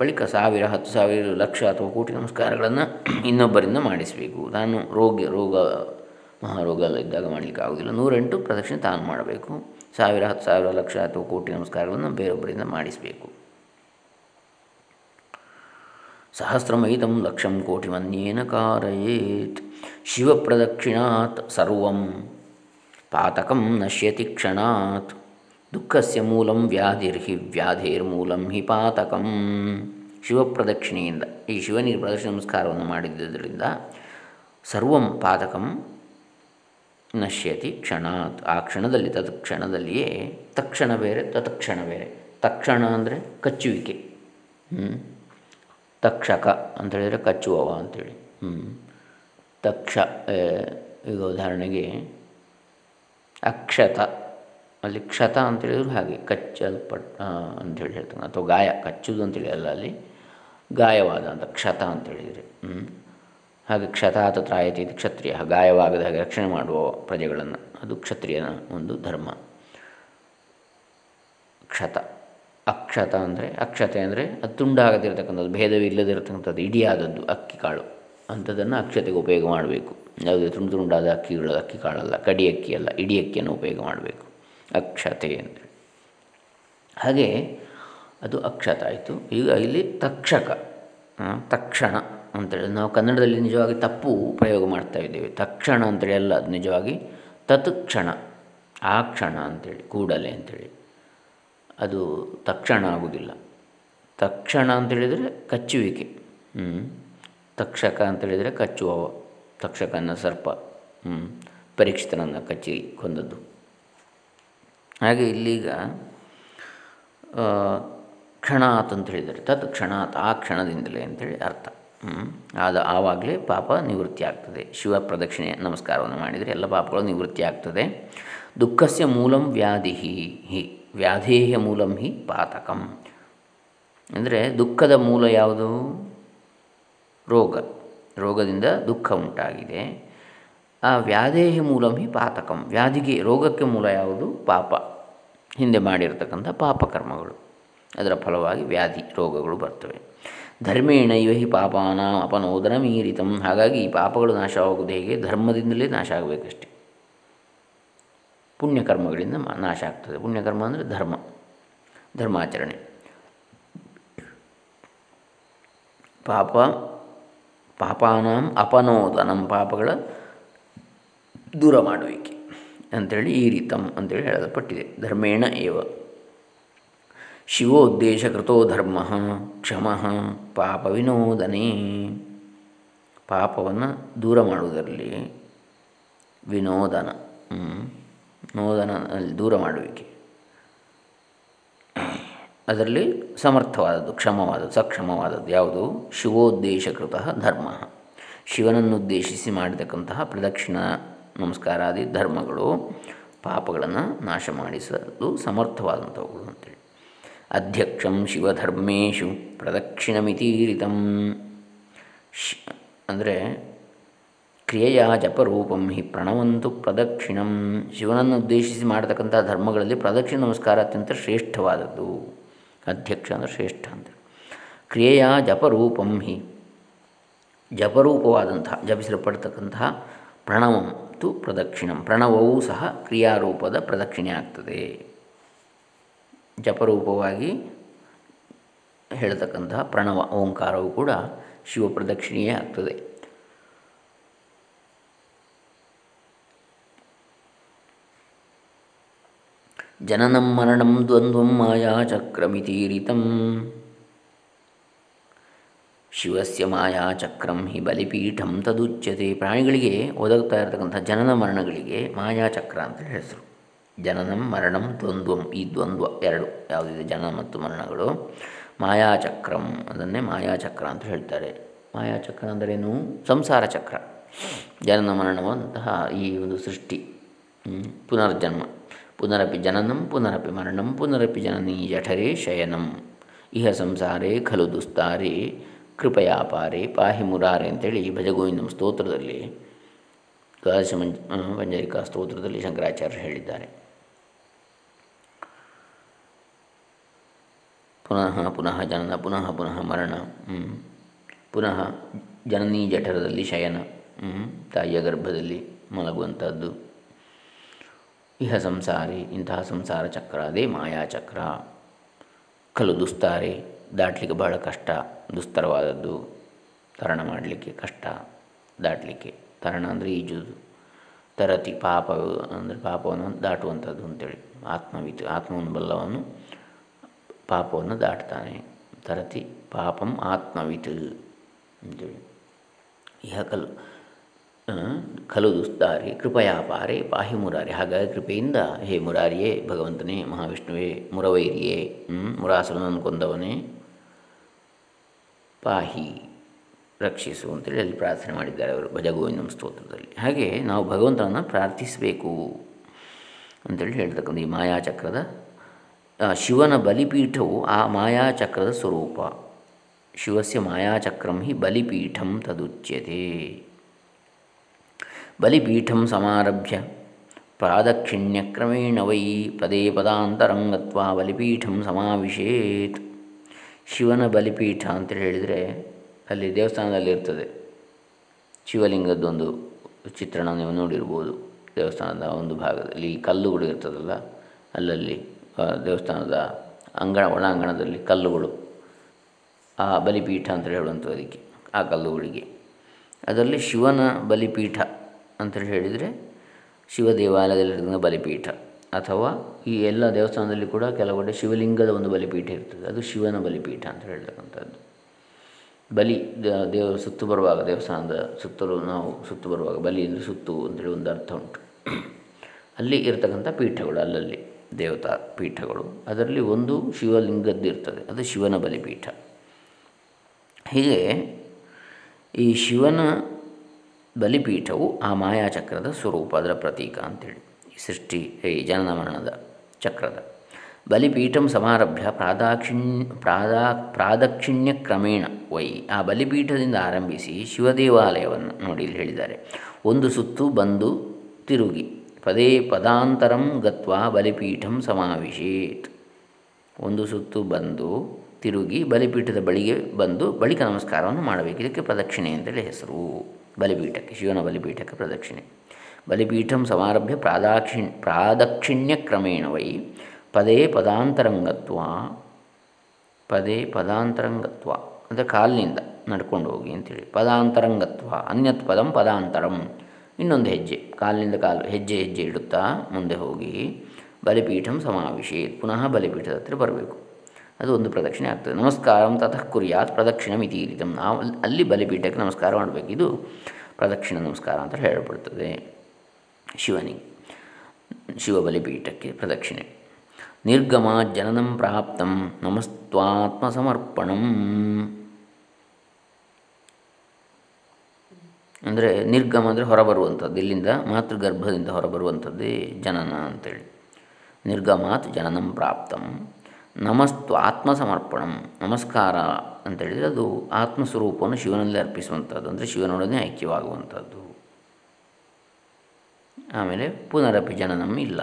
ಬಳಿಕ ಸಾವಿರ, ಹತ್ತು ಸಾವಿರ ಲಕ್ಷ ಅಥವಾ ಕೋಟಿ ನಮಸ್ಕಾರಗಳನ್ನು ಇನ್ನೊಬ್ಬರಿಂದ ಮಾಡಿಸಬೇಕು. ತಾನು ರೋಗ ರೋಗ, ಮಹಾರೋಗ ಎಲ್ಲ ಇದ್ದಾಗ ಮಾಡಲಿಕ್ಕೆ ಆಗೋದಿಲ್ಲ ನೂರೆಂಟು ಪ್ರದಕ್ಷಿಣೆ ತಾನು ಮಾಡಬೇಕು. ಸಾವಿರ, ಹತ್ತು ಸಾವಿರ ಲಕ್ಷ ಅಥವಾ ಕೋಟಿ ನಮಸ್ಕಾರಗಳನ್ನು ಬೇರೊಬ್ಬರಿಂದ ಮಾಡಿಸಬೇಕು. ಸಹಸ್ರಮೈತಂ ಲಕ್ಷಂ ಕೋಟಿಮನ್ಯೇನ ಕಾರಯೇತ್. ಶಿವಪ್ರದಕ್ಷಿಣಾತ್ ಸರ್ವಂ. ಪಾತಕಂ ನಶ್ಯತಿ ಕ್ಷಣಾತ್. ದುಃಖಸ್ಯ ಮೂಲಂ ವ್ಯಾಧಿರ್ಹಿ, ವ್ಯಾಧಿರ್ಮೂಲಂ ಹಿ ಪಾತಕಂ. ಶಿವಪ್ರದಕ್ಷಿಣೆಯಿಂದ, ಈ ಶಿವನಿಗೆ ಪ್ರದಕ್ಷಿಣ ನಮಸ್ಕಾರವನ್ನು ಮಾಡಿದ್ದರಿಂದ ಸರ್ವಂ ಪಾತಕಂ ನಶ್ಯತಿ ಕ್ಷಣಾತ್. ಆ ಕ್ಷಣದಲ್ಲಿ ತತ್ಕ್ಷಣದಲ್ಲಿಯೇ ತಕ್ಷಣ ಬೇರೆ, ತತ್ಕ್ಷಣ ಬೇರೆ. ತಕ್ಷಣ ಅಂದರೆ ಕಚ್ಚುವಿಕೆ. ತಕ್ಷಕ ಅಂತ ಹೇಳಿದರೆ ಕಚ್ಚುವವ ಅಂಥೇಳಿ ತಕ್ಷ ಈಗ ಉದಾಹರಣೆಗೆ ಅಕ್ಷತ. ಅಲ್ಲಿ ಕ್ಷತ ಅಂತೇಳಿದ್ರು ಹಾಗೆ ಕಚ್ಚಲ್ಪಟ್ಟ ಅಂತೇಳಿ ಹೇಳ್ತಾನೆ ಅಥವಾ ಗಾಯ, ಕಚ್ಚುದು ಅಂತೇಳಿ ಅಲ್ಲ ಅಲ್ಲಿ ಗಾಯವಾದ ಅಂತ ಕ್ಷತ ಅಂತೇಳಿದರೆ ಹಾಗೆ ಕ್ಷತಾತ ತ್ರಾಯತಿ ಕ್ಷತ್ರಿಯ, ಗಾಯವಾಗದ ಹಾಗೆ ರಕ್ಷಣೆ ಮಾಡುವ ಪ್ರಜೆಗಳನ್ನು, ಅದು ಕ್ಷತ್ರಿಯನ ಒಂದು ಧರ್ಮ. ಕ್ಷತ, ಅಕ್ಷತ ಅಂದರೆ, ಅಕ್ಷತೆ ಅಂದರೆ ಅದು ತುಂಡಾಗದಿರತಕ್ಕಂಥದ್ದು, ಭೇದವಿಲ್ಲದಿರತಕ್ಕಂಥದ್ದು, ಇಡಿಯಾದದ್ದು, ಅಕ್ಕಿ ಕಾಳು, ಅಂಥದ್ದನ್ನು ಅಕ್ಷತೆಗೆ ಉಪಯೋಗ ಮಾಡಬೇಕು. ಯಾವುದೇ ತುಂಡು ತುಂಡಾದ ಅಕ್ಕಿಗಳು ಅಕ್ಕಿ ಕಾಳಲ್ಲ, ಕಡಿ ಅಕ್ಕಿ ಅಲ್ಲ, ಇಡಿ ಅಕ್ಕಿಯನ್ನು ಉಪಯೋಗ ಮಾಡಬೇಕು. ಅಕ್ಷತೆ ಅಂದರೆ ಹಾಗೆ ಅದು ಅಕ್ಷತ ಆಯಿತು. ಈಗ ಇಲ್ಲಿ ತಕ್ಷಕ ತಕ್ಷಣ ಅಂತೇಳಿ. ನಾವು ಕನ್ನಡದಲ್ಲಿ ನಿಜವಾಗಿ ತಪ್ಪು ಪ್ರಯೋಗ ಮಾಡ್ತಾ ಇದ್ದೇವೆ. ತಕ್ಷಣ ಅಂತೇಳಿ ಅಲ್ಲ, ಅದು ನಿಜವಾಗಿ ತತ್ಕ್ಷಣ, ಆ ಕ್ಷಣ ಅಂಥೇಳಿ ಕೂಡಲೇ ಅಂಥೇಳಿ ಅದು ತಕ್ಷಣ ಆಗುವುದಿಲ್ಲ ತಕ್ಷಣ ಅಂತೇಳಿದರೆ ಕಚ್ಚುವಿಕೆ ಹ್ಞೂ ತಕ್ಷಕ ಅಂತೇಳಿದರೆ ಕಚ್ಚುವವ, ತಕ್ಷಕನ ಸರ್ಪ ಹ್ಞೂ ಪರೀಕ್ಷಿತನನ್ನು ಕಚ್ಚಿ ಕೊಂದದ್ದು. ಹಾಗೆ ಇಲ್ಲೀಗ ಕ್ಷಣಾತ್ ಅಂತ ಹೇಳಿದರೆ ತತ್ ಕ್ಷಣಾತ್, ಆ ಕ್ಷಣದಿಂದಲೇ ಅಂಥೇಳಿ ಅರ್ಥ. ಆದ ಆವಾಗಲೇ ಪಾಪ ನಿವೃತ್ತಿ ಆಗ್ತದೆ. ಶಿವ ಪ್ರದಕ್ಷಿಣೆ, ನಮಸ್ಕಾರವನ್ನು ಮಾಡಿದರೆ ಎಲ್ಲ ಪಾಪಗಳು ನಿವೃತ್ತಿ ಆಗ್ತದೆ. ದುಃಖಸ್ಯ ಮೂಲಂ ವ್ಯಾಧಿ ಹಿ ವ್ಯಾಧೇಯ ಮೂಲಂ ಹಿ ಪಾತಕಂ. ಅಂದರೆ ದುಃಖದ ಮೂಲ ಯಾವುದು? ರೋಗ. ರೋಗದಿಂದ ದುಃಖ ಉಂಟಾಗಿದೆ. ಆ ವ್ಯಾಧೇಹಿ ಮೂಲಂ ಹಿ ಪಾತಕಂ. ವ್ಯಾಧಿಗೆ ರೋಗಕ್ಕೆ ಮೂಲ ಯಾವುದು? ಪಾಪ. ಹಿಂದೆ ಮಾಡಿರತಕ್ಕಂಥ ಪಾಪಕರ್ಮಗಳು ಅದರ ಫಲವಾಗಿ ವ್ಯಾಧಿ ರೋಗಗಳು ಬರ್ತವೆ. ಧರ್ಮೇಣ ಇವ ಹಿ ಪಾಪಾನ ಅಪನೋದನ ಮೀರಿತಂ. ಹಾಗಾಗಿ ಈ ಪಾಪಗಳು ನಾಶವಾಗುವುದು ಹೇಗೆ? ಧರ್ಮದಿಂದಲೇ ನಾಶ ಆಗಬೇಕಷ್ಟೆ. ಪುಣ್ಯಕರ್ಮಗಳಿಂದ ನಾಶ ಆಗ್ತದೆ. ಪುಣ್ಯಕರ್ಮ ಅಂದರೆ ಧರ್ಮ. ಧರ್ಮಾಚರಣೆ. ಪಾಪ, ಪಾಪಾನಾಂ ಅಪನೋದನಂ. ಪಾಪಗಳ ದೂರ ಮಾಡುವಿಕೆ ಅಂಥೇಳಿ ಈ ರೀತಂ ಅಂತೇಳಿ ಹೇಳಲ್ಪಟ್ಟಿದೆ. ಧರ್ಮೇಣ ಏವ. ಶಿವೋದ್ದೇಶಕೃತೋ ಧರ್ಮ ಕ್ಷಮ ಪಾಪ ವಿನೋದನೆ. ಪಾಪವನ್ನು ದೂರ ಮಾಡುವುದರಲ್ಲಿ ವಿನೋದನ ನೋದನ ದೂರ ಮಾಡುವಿಕೆ. ಅದರಲ್ಲಿ ಸಮರ್ಥವಾದದ್ದು, ಕ್ಷಮವಾದದ್ದು, ಸಕ್ಷಮವಾದದ್ದು ಯಾವುದು? ಶಿವೋದ್ದೇಶಕೃತ ಧರ್ಮ. ಶಿವನನ್ನುದ್ದೇಶಿಸಿ ಮಾಡತಕ್ಕಂತಹ ಪ್ರದಕ್ಷಿಣ ನಮಸ್ಕಾರಾದಿ ಧರ್ಮಗಳು ಪಾಪಗಳನ್ನು ನಾಶ ಮಾಡಿಸಲು ಸಮರ್ಥವಾದಂಥವುಗಳು ಅಂತೇಳಿ. ಅಧ್ಯಕ್ಷಂ ಶಿವಧರ್ಮೇಶು ಪ್ರದಕ್ಷಿಣಮಿತೀರಿತಂ ಶ್ ಅಂದರೆ ಕ್ರಿಯೆಯ ಜಪರೂಪಂ ಹಿ ಪ್ರಣವಂತು ಪ್ರದಕ್ಷಿಣಂ. ಶಿವನನ್ನು ಉದ್ದೇಶಿಸಿ ಮಾಡತಕ್ಕಂಥ ಧರ್ಮಗಳಲ್ಲಿ ಪ್ರದಕ್ಷಿಣ ನಮಸ್ಕಾರ ಅತ್ಯಂತ ಶ್ರೇಷ್ಠವಾದದ್ದು. ಅಧ್ಯಕ್ಷ ಅಂದರೆ ಶ್ರೇಷ್ಠ ಅಂತ. ಕ್ರಿಯೆಯ ಜಪರೂಪಂ ಹಿ ಜಪರೂಪವಾದಂತಹ ಜಪಿಸಲ್ಪಡ್ತಕ್ಕಂತಹ ಪ್ರಣವಂ ತು ಪ್ರದಕ್ಷಿಣಂ. ಪ್ರಣವವು ಸಹ ಕ್ರಿಯಾರೂಪದ ಪ್ರದಕ್ಷಿಣೆ ಆಗ್ತದೆ. ಜಪರೂಪವಾಗಿ ಹೇಳತಕ್ಕಂತಹ ಪ್ರಣವ ಓಂಕಾರವು ಕೂಡ ಶಿವಪ್ರದಕ್ಷಿಣೆಯೇ ಆಗ್ತದೆ. ಜನನಂ ಮರಣಂ ದ್ವಂದ್ವಂ ಮಾಯಾಚಕ್ರಮಿತೀರಿತಂ. ಶಿವಸ್ಯ ಮಾಯಾಚಕ್ರಂ ಹಿ ಬಲಿಪೀಠಂ ತದುಚ್ಯತೆ. ಪ್ರಾಣಿಗಳಿಗೆ ಒದಗ್ತಾ ಇರತಕ್ಕಂಥ ಜನನ ಮರಣಗಳಿಗೆ ಮಾಯಾ ಚಕ್ರ ಅಂತ ಹೆಸರು. ಜನನಂ, ಮರಣಂ, ದ್ವಂದ್ವಂ, ಈ ದ್ವಂದ್ವ ಎರಡು ಯಾವುದಿದೆ? ಜನನ ಮತ್ತು ಮರಣಗಳು. ಮಾಯಾಚಕ್ರಂ ಅದನ್ನೇ ಮಾಯಾಚಕ್ರ ಅಂತ ಹೇಳ್ತಾರೆ. ಮಾಯಾಚಕ್ರ ಅಂದರೇನು? ಸಂಸಾರ ಚಕ್ರ. ಜನನ ಮರಣವಂತಹ ಈ ಒಂದು ಸೃಷ್ಟಿ. ಪುನರ್ಜನ್ಮ. ಪುನರಪಿ ಜನನಂ, ಪುನರಪಿ ಮರಣಂ, ಪುನರಪಿ ಜನನೀ ಜಠರೇ ಶಯನಂ. ಇಹ ಸಂಸಾರೇ ಖಲು ದುಸ್ತಾರೆ. ಕೃಪಯಾಪಾರೆ ಪಾಹಿ ಮುರಾರೆ ಅಂತೇಳಿ ಭಜಗೋವಿಂದಂ ಸ್ತೋತ್ರದಲ್ಲಿ ದ್ವಾದಶ ಮಂಜ ಮಂಜರಿಕಾ ಸ್ತೋತ್ರದಲ್ಲಿ ಶಂಕರಾಚಾರ್ಯರು ಹೇಳಿದ್ದಾರೆ. ಪುನಃ ಪುನಃ ಜನನ, ಪುನಃ ಪುನಃ ಮರಣ ಪುನಃ ಜನನೀ ಜಠರದಲ್ಲಿ ಶಯನ ತಾಯಿಯ ಗರ್ಭದಲ್ಲಿ ಮಲಗುವಂಥದ್ದು. ಇಹ ಸಂಸಾರಿ, ಇಂತಹ ಸಂಸಾರ ಚಕ್ರ ಅದೇ ಮಾಯಾಚಕ್ರ ಕಲು ದುಸ್ತಾರೆ ದಾಟಲಿಕ್ಕೆ ಬಹಳ ಕಷ್ಟ, ದುಸ್ತರವಾದದ್ದು ತರಣ ಮಾಡಲಿಕ್ಕೆ ಕಷ್ಟ, ದಾಟಲಿಕ್ಕೆ. ತರಣ ಅಂದರೆ ಈಜುದು ತರತಿ ಪಾಪ ಅಂದರೆ ಪಾಪವನ್ನು ದಾಟುವಂಥದ್ದು ಅಂತೇಳಿ. ಆತ್ಮವಿತು, ಆತ್ಮವನ್ನು ಬಲ್ಲವನು ಪಾಪವನ್ನು ದಾಟ್ತಾನೆ. ತರತಿ ಪಾಪಂ ಆತ್ಮವಿತು ಅಂತೇಳಿ. ಇಹ ಕಲು ಖಲು ದುಸ್ತಾರಿ ಕೃಪಯಾಪಾರಿ ಪಾಹಿ ಮುರಾರಿ. ಹಾಗಾಗಿ ಕೃಪೆಯಿಂದ ಹೇ ಮುರಾರಿಯೇ, ಭಗವಂತನೇ, ಮಹಾವಿಷ್ಣುವೇ, ಮುರವೈರಿಯೇ ಮುರಾಸುರನನ್ನು ಕೊಂದವನೇ ಪಾಹಿ ರಕ್ಷಿಸು ಅಂತೇಳಿ ಅಲ್ಲಿ ಪ್ರಾರ್ಥನೆ ಮಾಡಿದ್ದಾರೆ ಅವರು, ಭಜಗೋವಿಂದಂ ಸ್ತೋತ್ರದಲ್ಲಿ. ಹಾಗೆ ನಾವು ಭಗವಂತನನ್ನು ಪ್ರಾರ್ಥಿಸಬೇಕು ಅಂತೇಳಿ ಹೇಳ್ತಕ್ಕಂಥ ಈ ಮಾಯಾಚಕ್ರದ ಶಿವನ ಬಲಿಪೀಠವು ಆ ಮಾಯಾಚಕ್ರದ ಸ್ವರೂಪ. ಶಿವಸ್ಯ ಮಾಯಾಚಕ್ರಂ ಹಿ ಬಲಿಪೀಠಂ ತದುಚ್ಯತೆ. ಬಲಿಪೀಠಂ ಸಮಾರಭ್ಯ ಪ್ರಾದಕ್ಷಿಣ್ಯಕ್ರಮೇಣ ವೈ ಪದೇ ಪದಾಂತರಂಗತ್ವ ಬಲಿಪೀಠಂ ಸಮಾವಿಶೇತ್. ಶಿವನ ಬಲಿಪೀಠ ಅಂತ ಹೇಳಿದರೆ ಅಲ್ಲಿ ದೇವಸ್ಥಾನದಲ್ಲಿ ಇರ್ತದೆ. ಶಿವಲಿಂಗದ್ದೊಂದು ಚಿತ್ರಣ ನೀವು ನೋಡಿರ್ಬೋದು. ದೇವಸ್ಥಾನದ ಒಂದು ಭಾಗದಲ್ಲಿ ಕಲ್ಲುಗಳು ಇರ್ತದಲ್ಲ, ಅಲ್ಲಲ್ಲಿ ದೇವಸ್ಥಾನದ ಅಂಗಣ, ಒಳಾಂಗಣದಲ್ಲಿ ಕಲ್ಲುಗಳು. ಆ ಬಲಿಪೀಠ ಅಂತ ಹೇಳುವಂಥದ್ದು ಅದಕ್ಕೆ, ಆ ಕಲ್ಲುಗಳಿಗೆ. ಅದರಲ್ಲಿ ಶಿವನ ಬಲಿಪೀಠ ಅಂತ ಹೇಳಿದರೆ ಶಿವ ದೇವಾಲಯದಲ್ಲಿರುವ ಬಲಿಪೀಠ. ಅಥವಾ ಈ ಎಲ್ಲ ದೇವಸ್ಥಾನದಲ್ಲಿ ಕೂಡ ಕೆಲವೆಡೆ ಶಿವಲಿಂಗದ ಒಂದು ಬಲಿಪೀಠ ಇರ್ತದೆ. ಅದು ಶಿವನ ಬಲಿಪೀಠ ಅಂತ ಹೇಳ್ತಕ್ಕಂಥದ್ದು. ಬಲಿ ದೇವರು ಸುತ್ತು ಬರುವಾಗ, ದೇವಸ್ಥಾನದ ಸುತ್ತಲೂ ನಾವು ಸುತ್ತು ಬರುವಾಗ ಬಲಿ ಅಂದರೆ ಸುತ್ತು ಅಂತೇಳಿ ಒಂದು ಅರ್ಥ ಉಂಟು. ಅಲ್ಲಿ ಇರತಕ್ಕಂಥ ಪೀಠಗಳು, ಅಲ್ಲಲ್ಲಿ ದೇವತಾ ಪೀಠಗಳು. ಅದರಲ್ಲಿ ಒಂದು ಶಿವಲಿಂಗದ್ದು ಇರ್ತದೆ. ಅದು ಶಿವನ ಬಲಿಪೀಠ. ಹೀಗೆ ಈ ಶಿವನ ಬಲಿಪೀಠವು ಆ ಮಾಯಾಚಕ್ರದ ಸ್ವರೂಪ, ಅದರ ಪ್ರತೀಕ ಅಂತೇಳಿ ಸೃಷ್ಟಿ ಈ ಜನನ ಮರಣದ ಚಕ್ರದ. ಬಲಿಪೀಠಂ ಸಮಾರಭ್ಯ ಪ್ರಾದಾಕ್ಷಿಣ್ಯ ಪ್ರಾದಾ, ಪ್ರಾದಕ್ಷಿಣ್ಯ ಕ್ರಮೇಣ, ವೈ. ಆ ಬಲಿಪೀಠದಿಂದ ಆರಂಭಿಸಿ ಶಿವದೇವಾಲಯವನ್ನು ನೋಡಿ ಇಲ್ಲಿ ಹೇಳಿದ್ದಾರೆ. ಒಂದು ಸುತ್ತು ಬಂದು ತಿರುಗಿ, ಪದೇ ಪದಾಂತರಂ ಗತ್ವಾ ಬಲಿಪೀಠಂ ಸಮಾವಿಶೇತ್. ಒಂದು ಸುತ್ತು ಬಂದು ತಿರುಗಿ ಬಲಿಪೀಠದ ಬಳಿಗೆ ಬಂದು ಬಳಿಕ ನಮಸ್ಕಾರವನ್ನು ಮಾಡಬೇಕು. ಇದಕ್ಕೆ ಪ್ರದಕ್ಷಿಣೆ ಅಂತೇಳಿ ಹೆಸರು. ಬಲಿಪೀಠಕ್ಕೆ, ಶಿವನ ಬಲಿಪೀಠಕ್ಕೆ ಪ್ರದಕ್ಷಿಣೆ. ಬಲಿಪೀಠಂ ಸಮಾರಭ್ಯ ಪ್ರಾದಾಕ್ಷಿಣ್ ಪ್ರಾದಕ್ಷಿಣ್ಯಕ್ರಮೇಣ ವೈ ಪದೇ ಪದಾಂತರಂಗತ್ವ ಪದೇ ಪದಾಂತರಂಗತ್ವ ಅಂದರೆ ಕಾಲಿನಿಂದ ನಡ್ಕೊಂಡು ಹೋಗಿ ಅಂತೇಳಿ. ಪದಾಂತರಂಗತ್ವ ಅನ್ಯತ್ ಪದಂ ಪದಾಂತರಂ. ಇನ್ನೊಂದು ಹೆಜ್ಜೆ, ಕಾಲಿನಿಂದ ಕಾಲು ಹೆಜ್ಜೆ ಹೆಜ್ಜೆ ಇಡುತ್ತಾ ಮುಂದೆ ಹೋಗಿ ಬಲಿಪೀಠಂ ಸಮಾವೇಶೇ ಪುನಃ ಬಲಿಪೀಠದ ಹತ್ರ ಬರಬೇಕು. ಅದು ಒಂದು ಪ್ರದಕ್ಷಿಣೆ ಆಗ್ತದೆ. ನಮಸ್ಕಾರಂ ತತಃ ಕುರಿಯಾತ್ ಪ್ರದಕ್ಷಿಣ ಮಿತಿರಿತಂ ನಾವು ಅಲ್ಲಿ ಬಲಿಪೀಠಕ್ಕೆ ನಮಸ್ಕಾರ ಮಾಡಬೇಕು. ಇದು ಪ್ರದಕ್ಷಿಣ ನಮಸ್ಕಾರ ಅಂತ ಹೇಳಲ್ಪಡ್ತದೆ. ಶಿವನಿಗೆ ಶಿವಬಲಿಪೀಠಕ್ಕೆ ಪ್ರದಕ್ಷಿಣೆ. ನಿರ್ಗಮ ಜನನಂ ಪ್ರಾಪ್ತಂ ನಮಸ್ತ್ವಾತ್ಮ ಸಮರ್ಪಣಂ ಅಂದರೆ ನಿರ್ಗಮ ಅಂದರೆ ಹೊರಬರುವಂಥದ್ದು, ಇಲ್ಲಿಂದ ಮಾತೃಗರ್ಭದಿಂದ ಹೊರಬರುವಂಥದ್ದೇ ಜನನ ಅಂತೇಳಿ. ನಿರ್ಗಮಾತ್ ಜನನಂ ಪ್ರಾಪ್ತಂ ನಮಸ್ತು ಆತ್ಮಸಮರ್ಪಣ ನಮಸ್ಕಾರ ಅಂತೇಳಿದರೆ ಅದು ಆತ್ಮಸ್ವರೂಪವನ್ನು ಶಿವನಲ್ಲಿ ಅರ್ಪಿಸುವಂಥದ್ದು, ಅಂದರೆ ಶಿವನೊಡನೆ ಐಕ್ಯವಾಗುವಂಥದ್ದು. ಆಮೇಲೆ ಪುನರಪಿ ಜನನಂ ಇಲ್ಲ.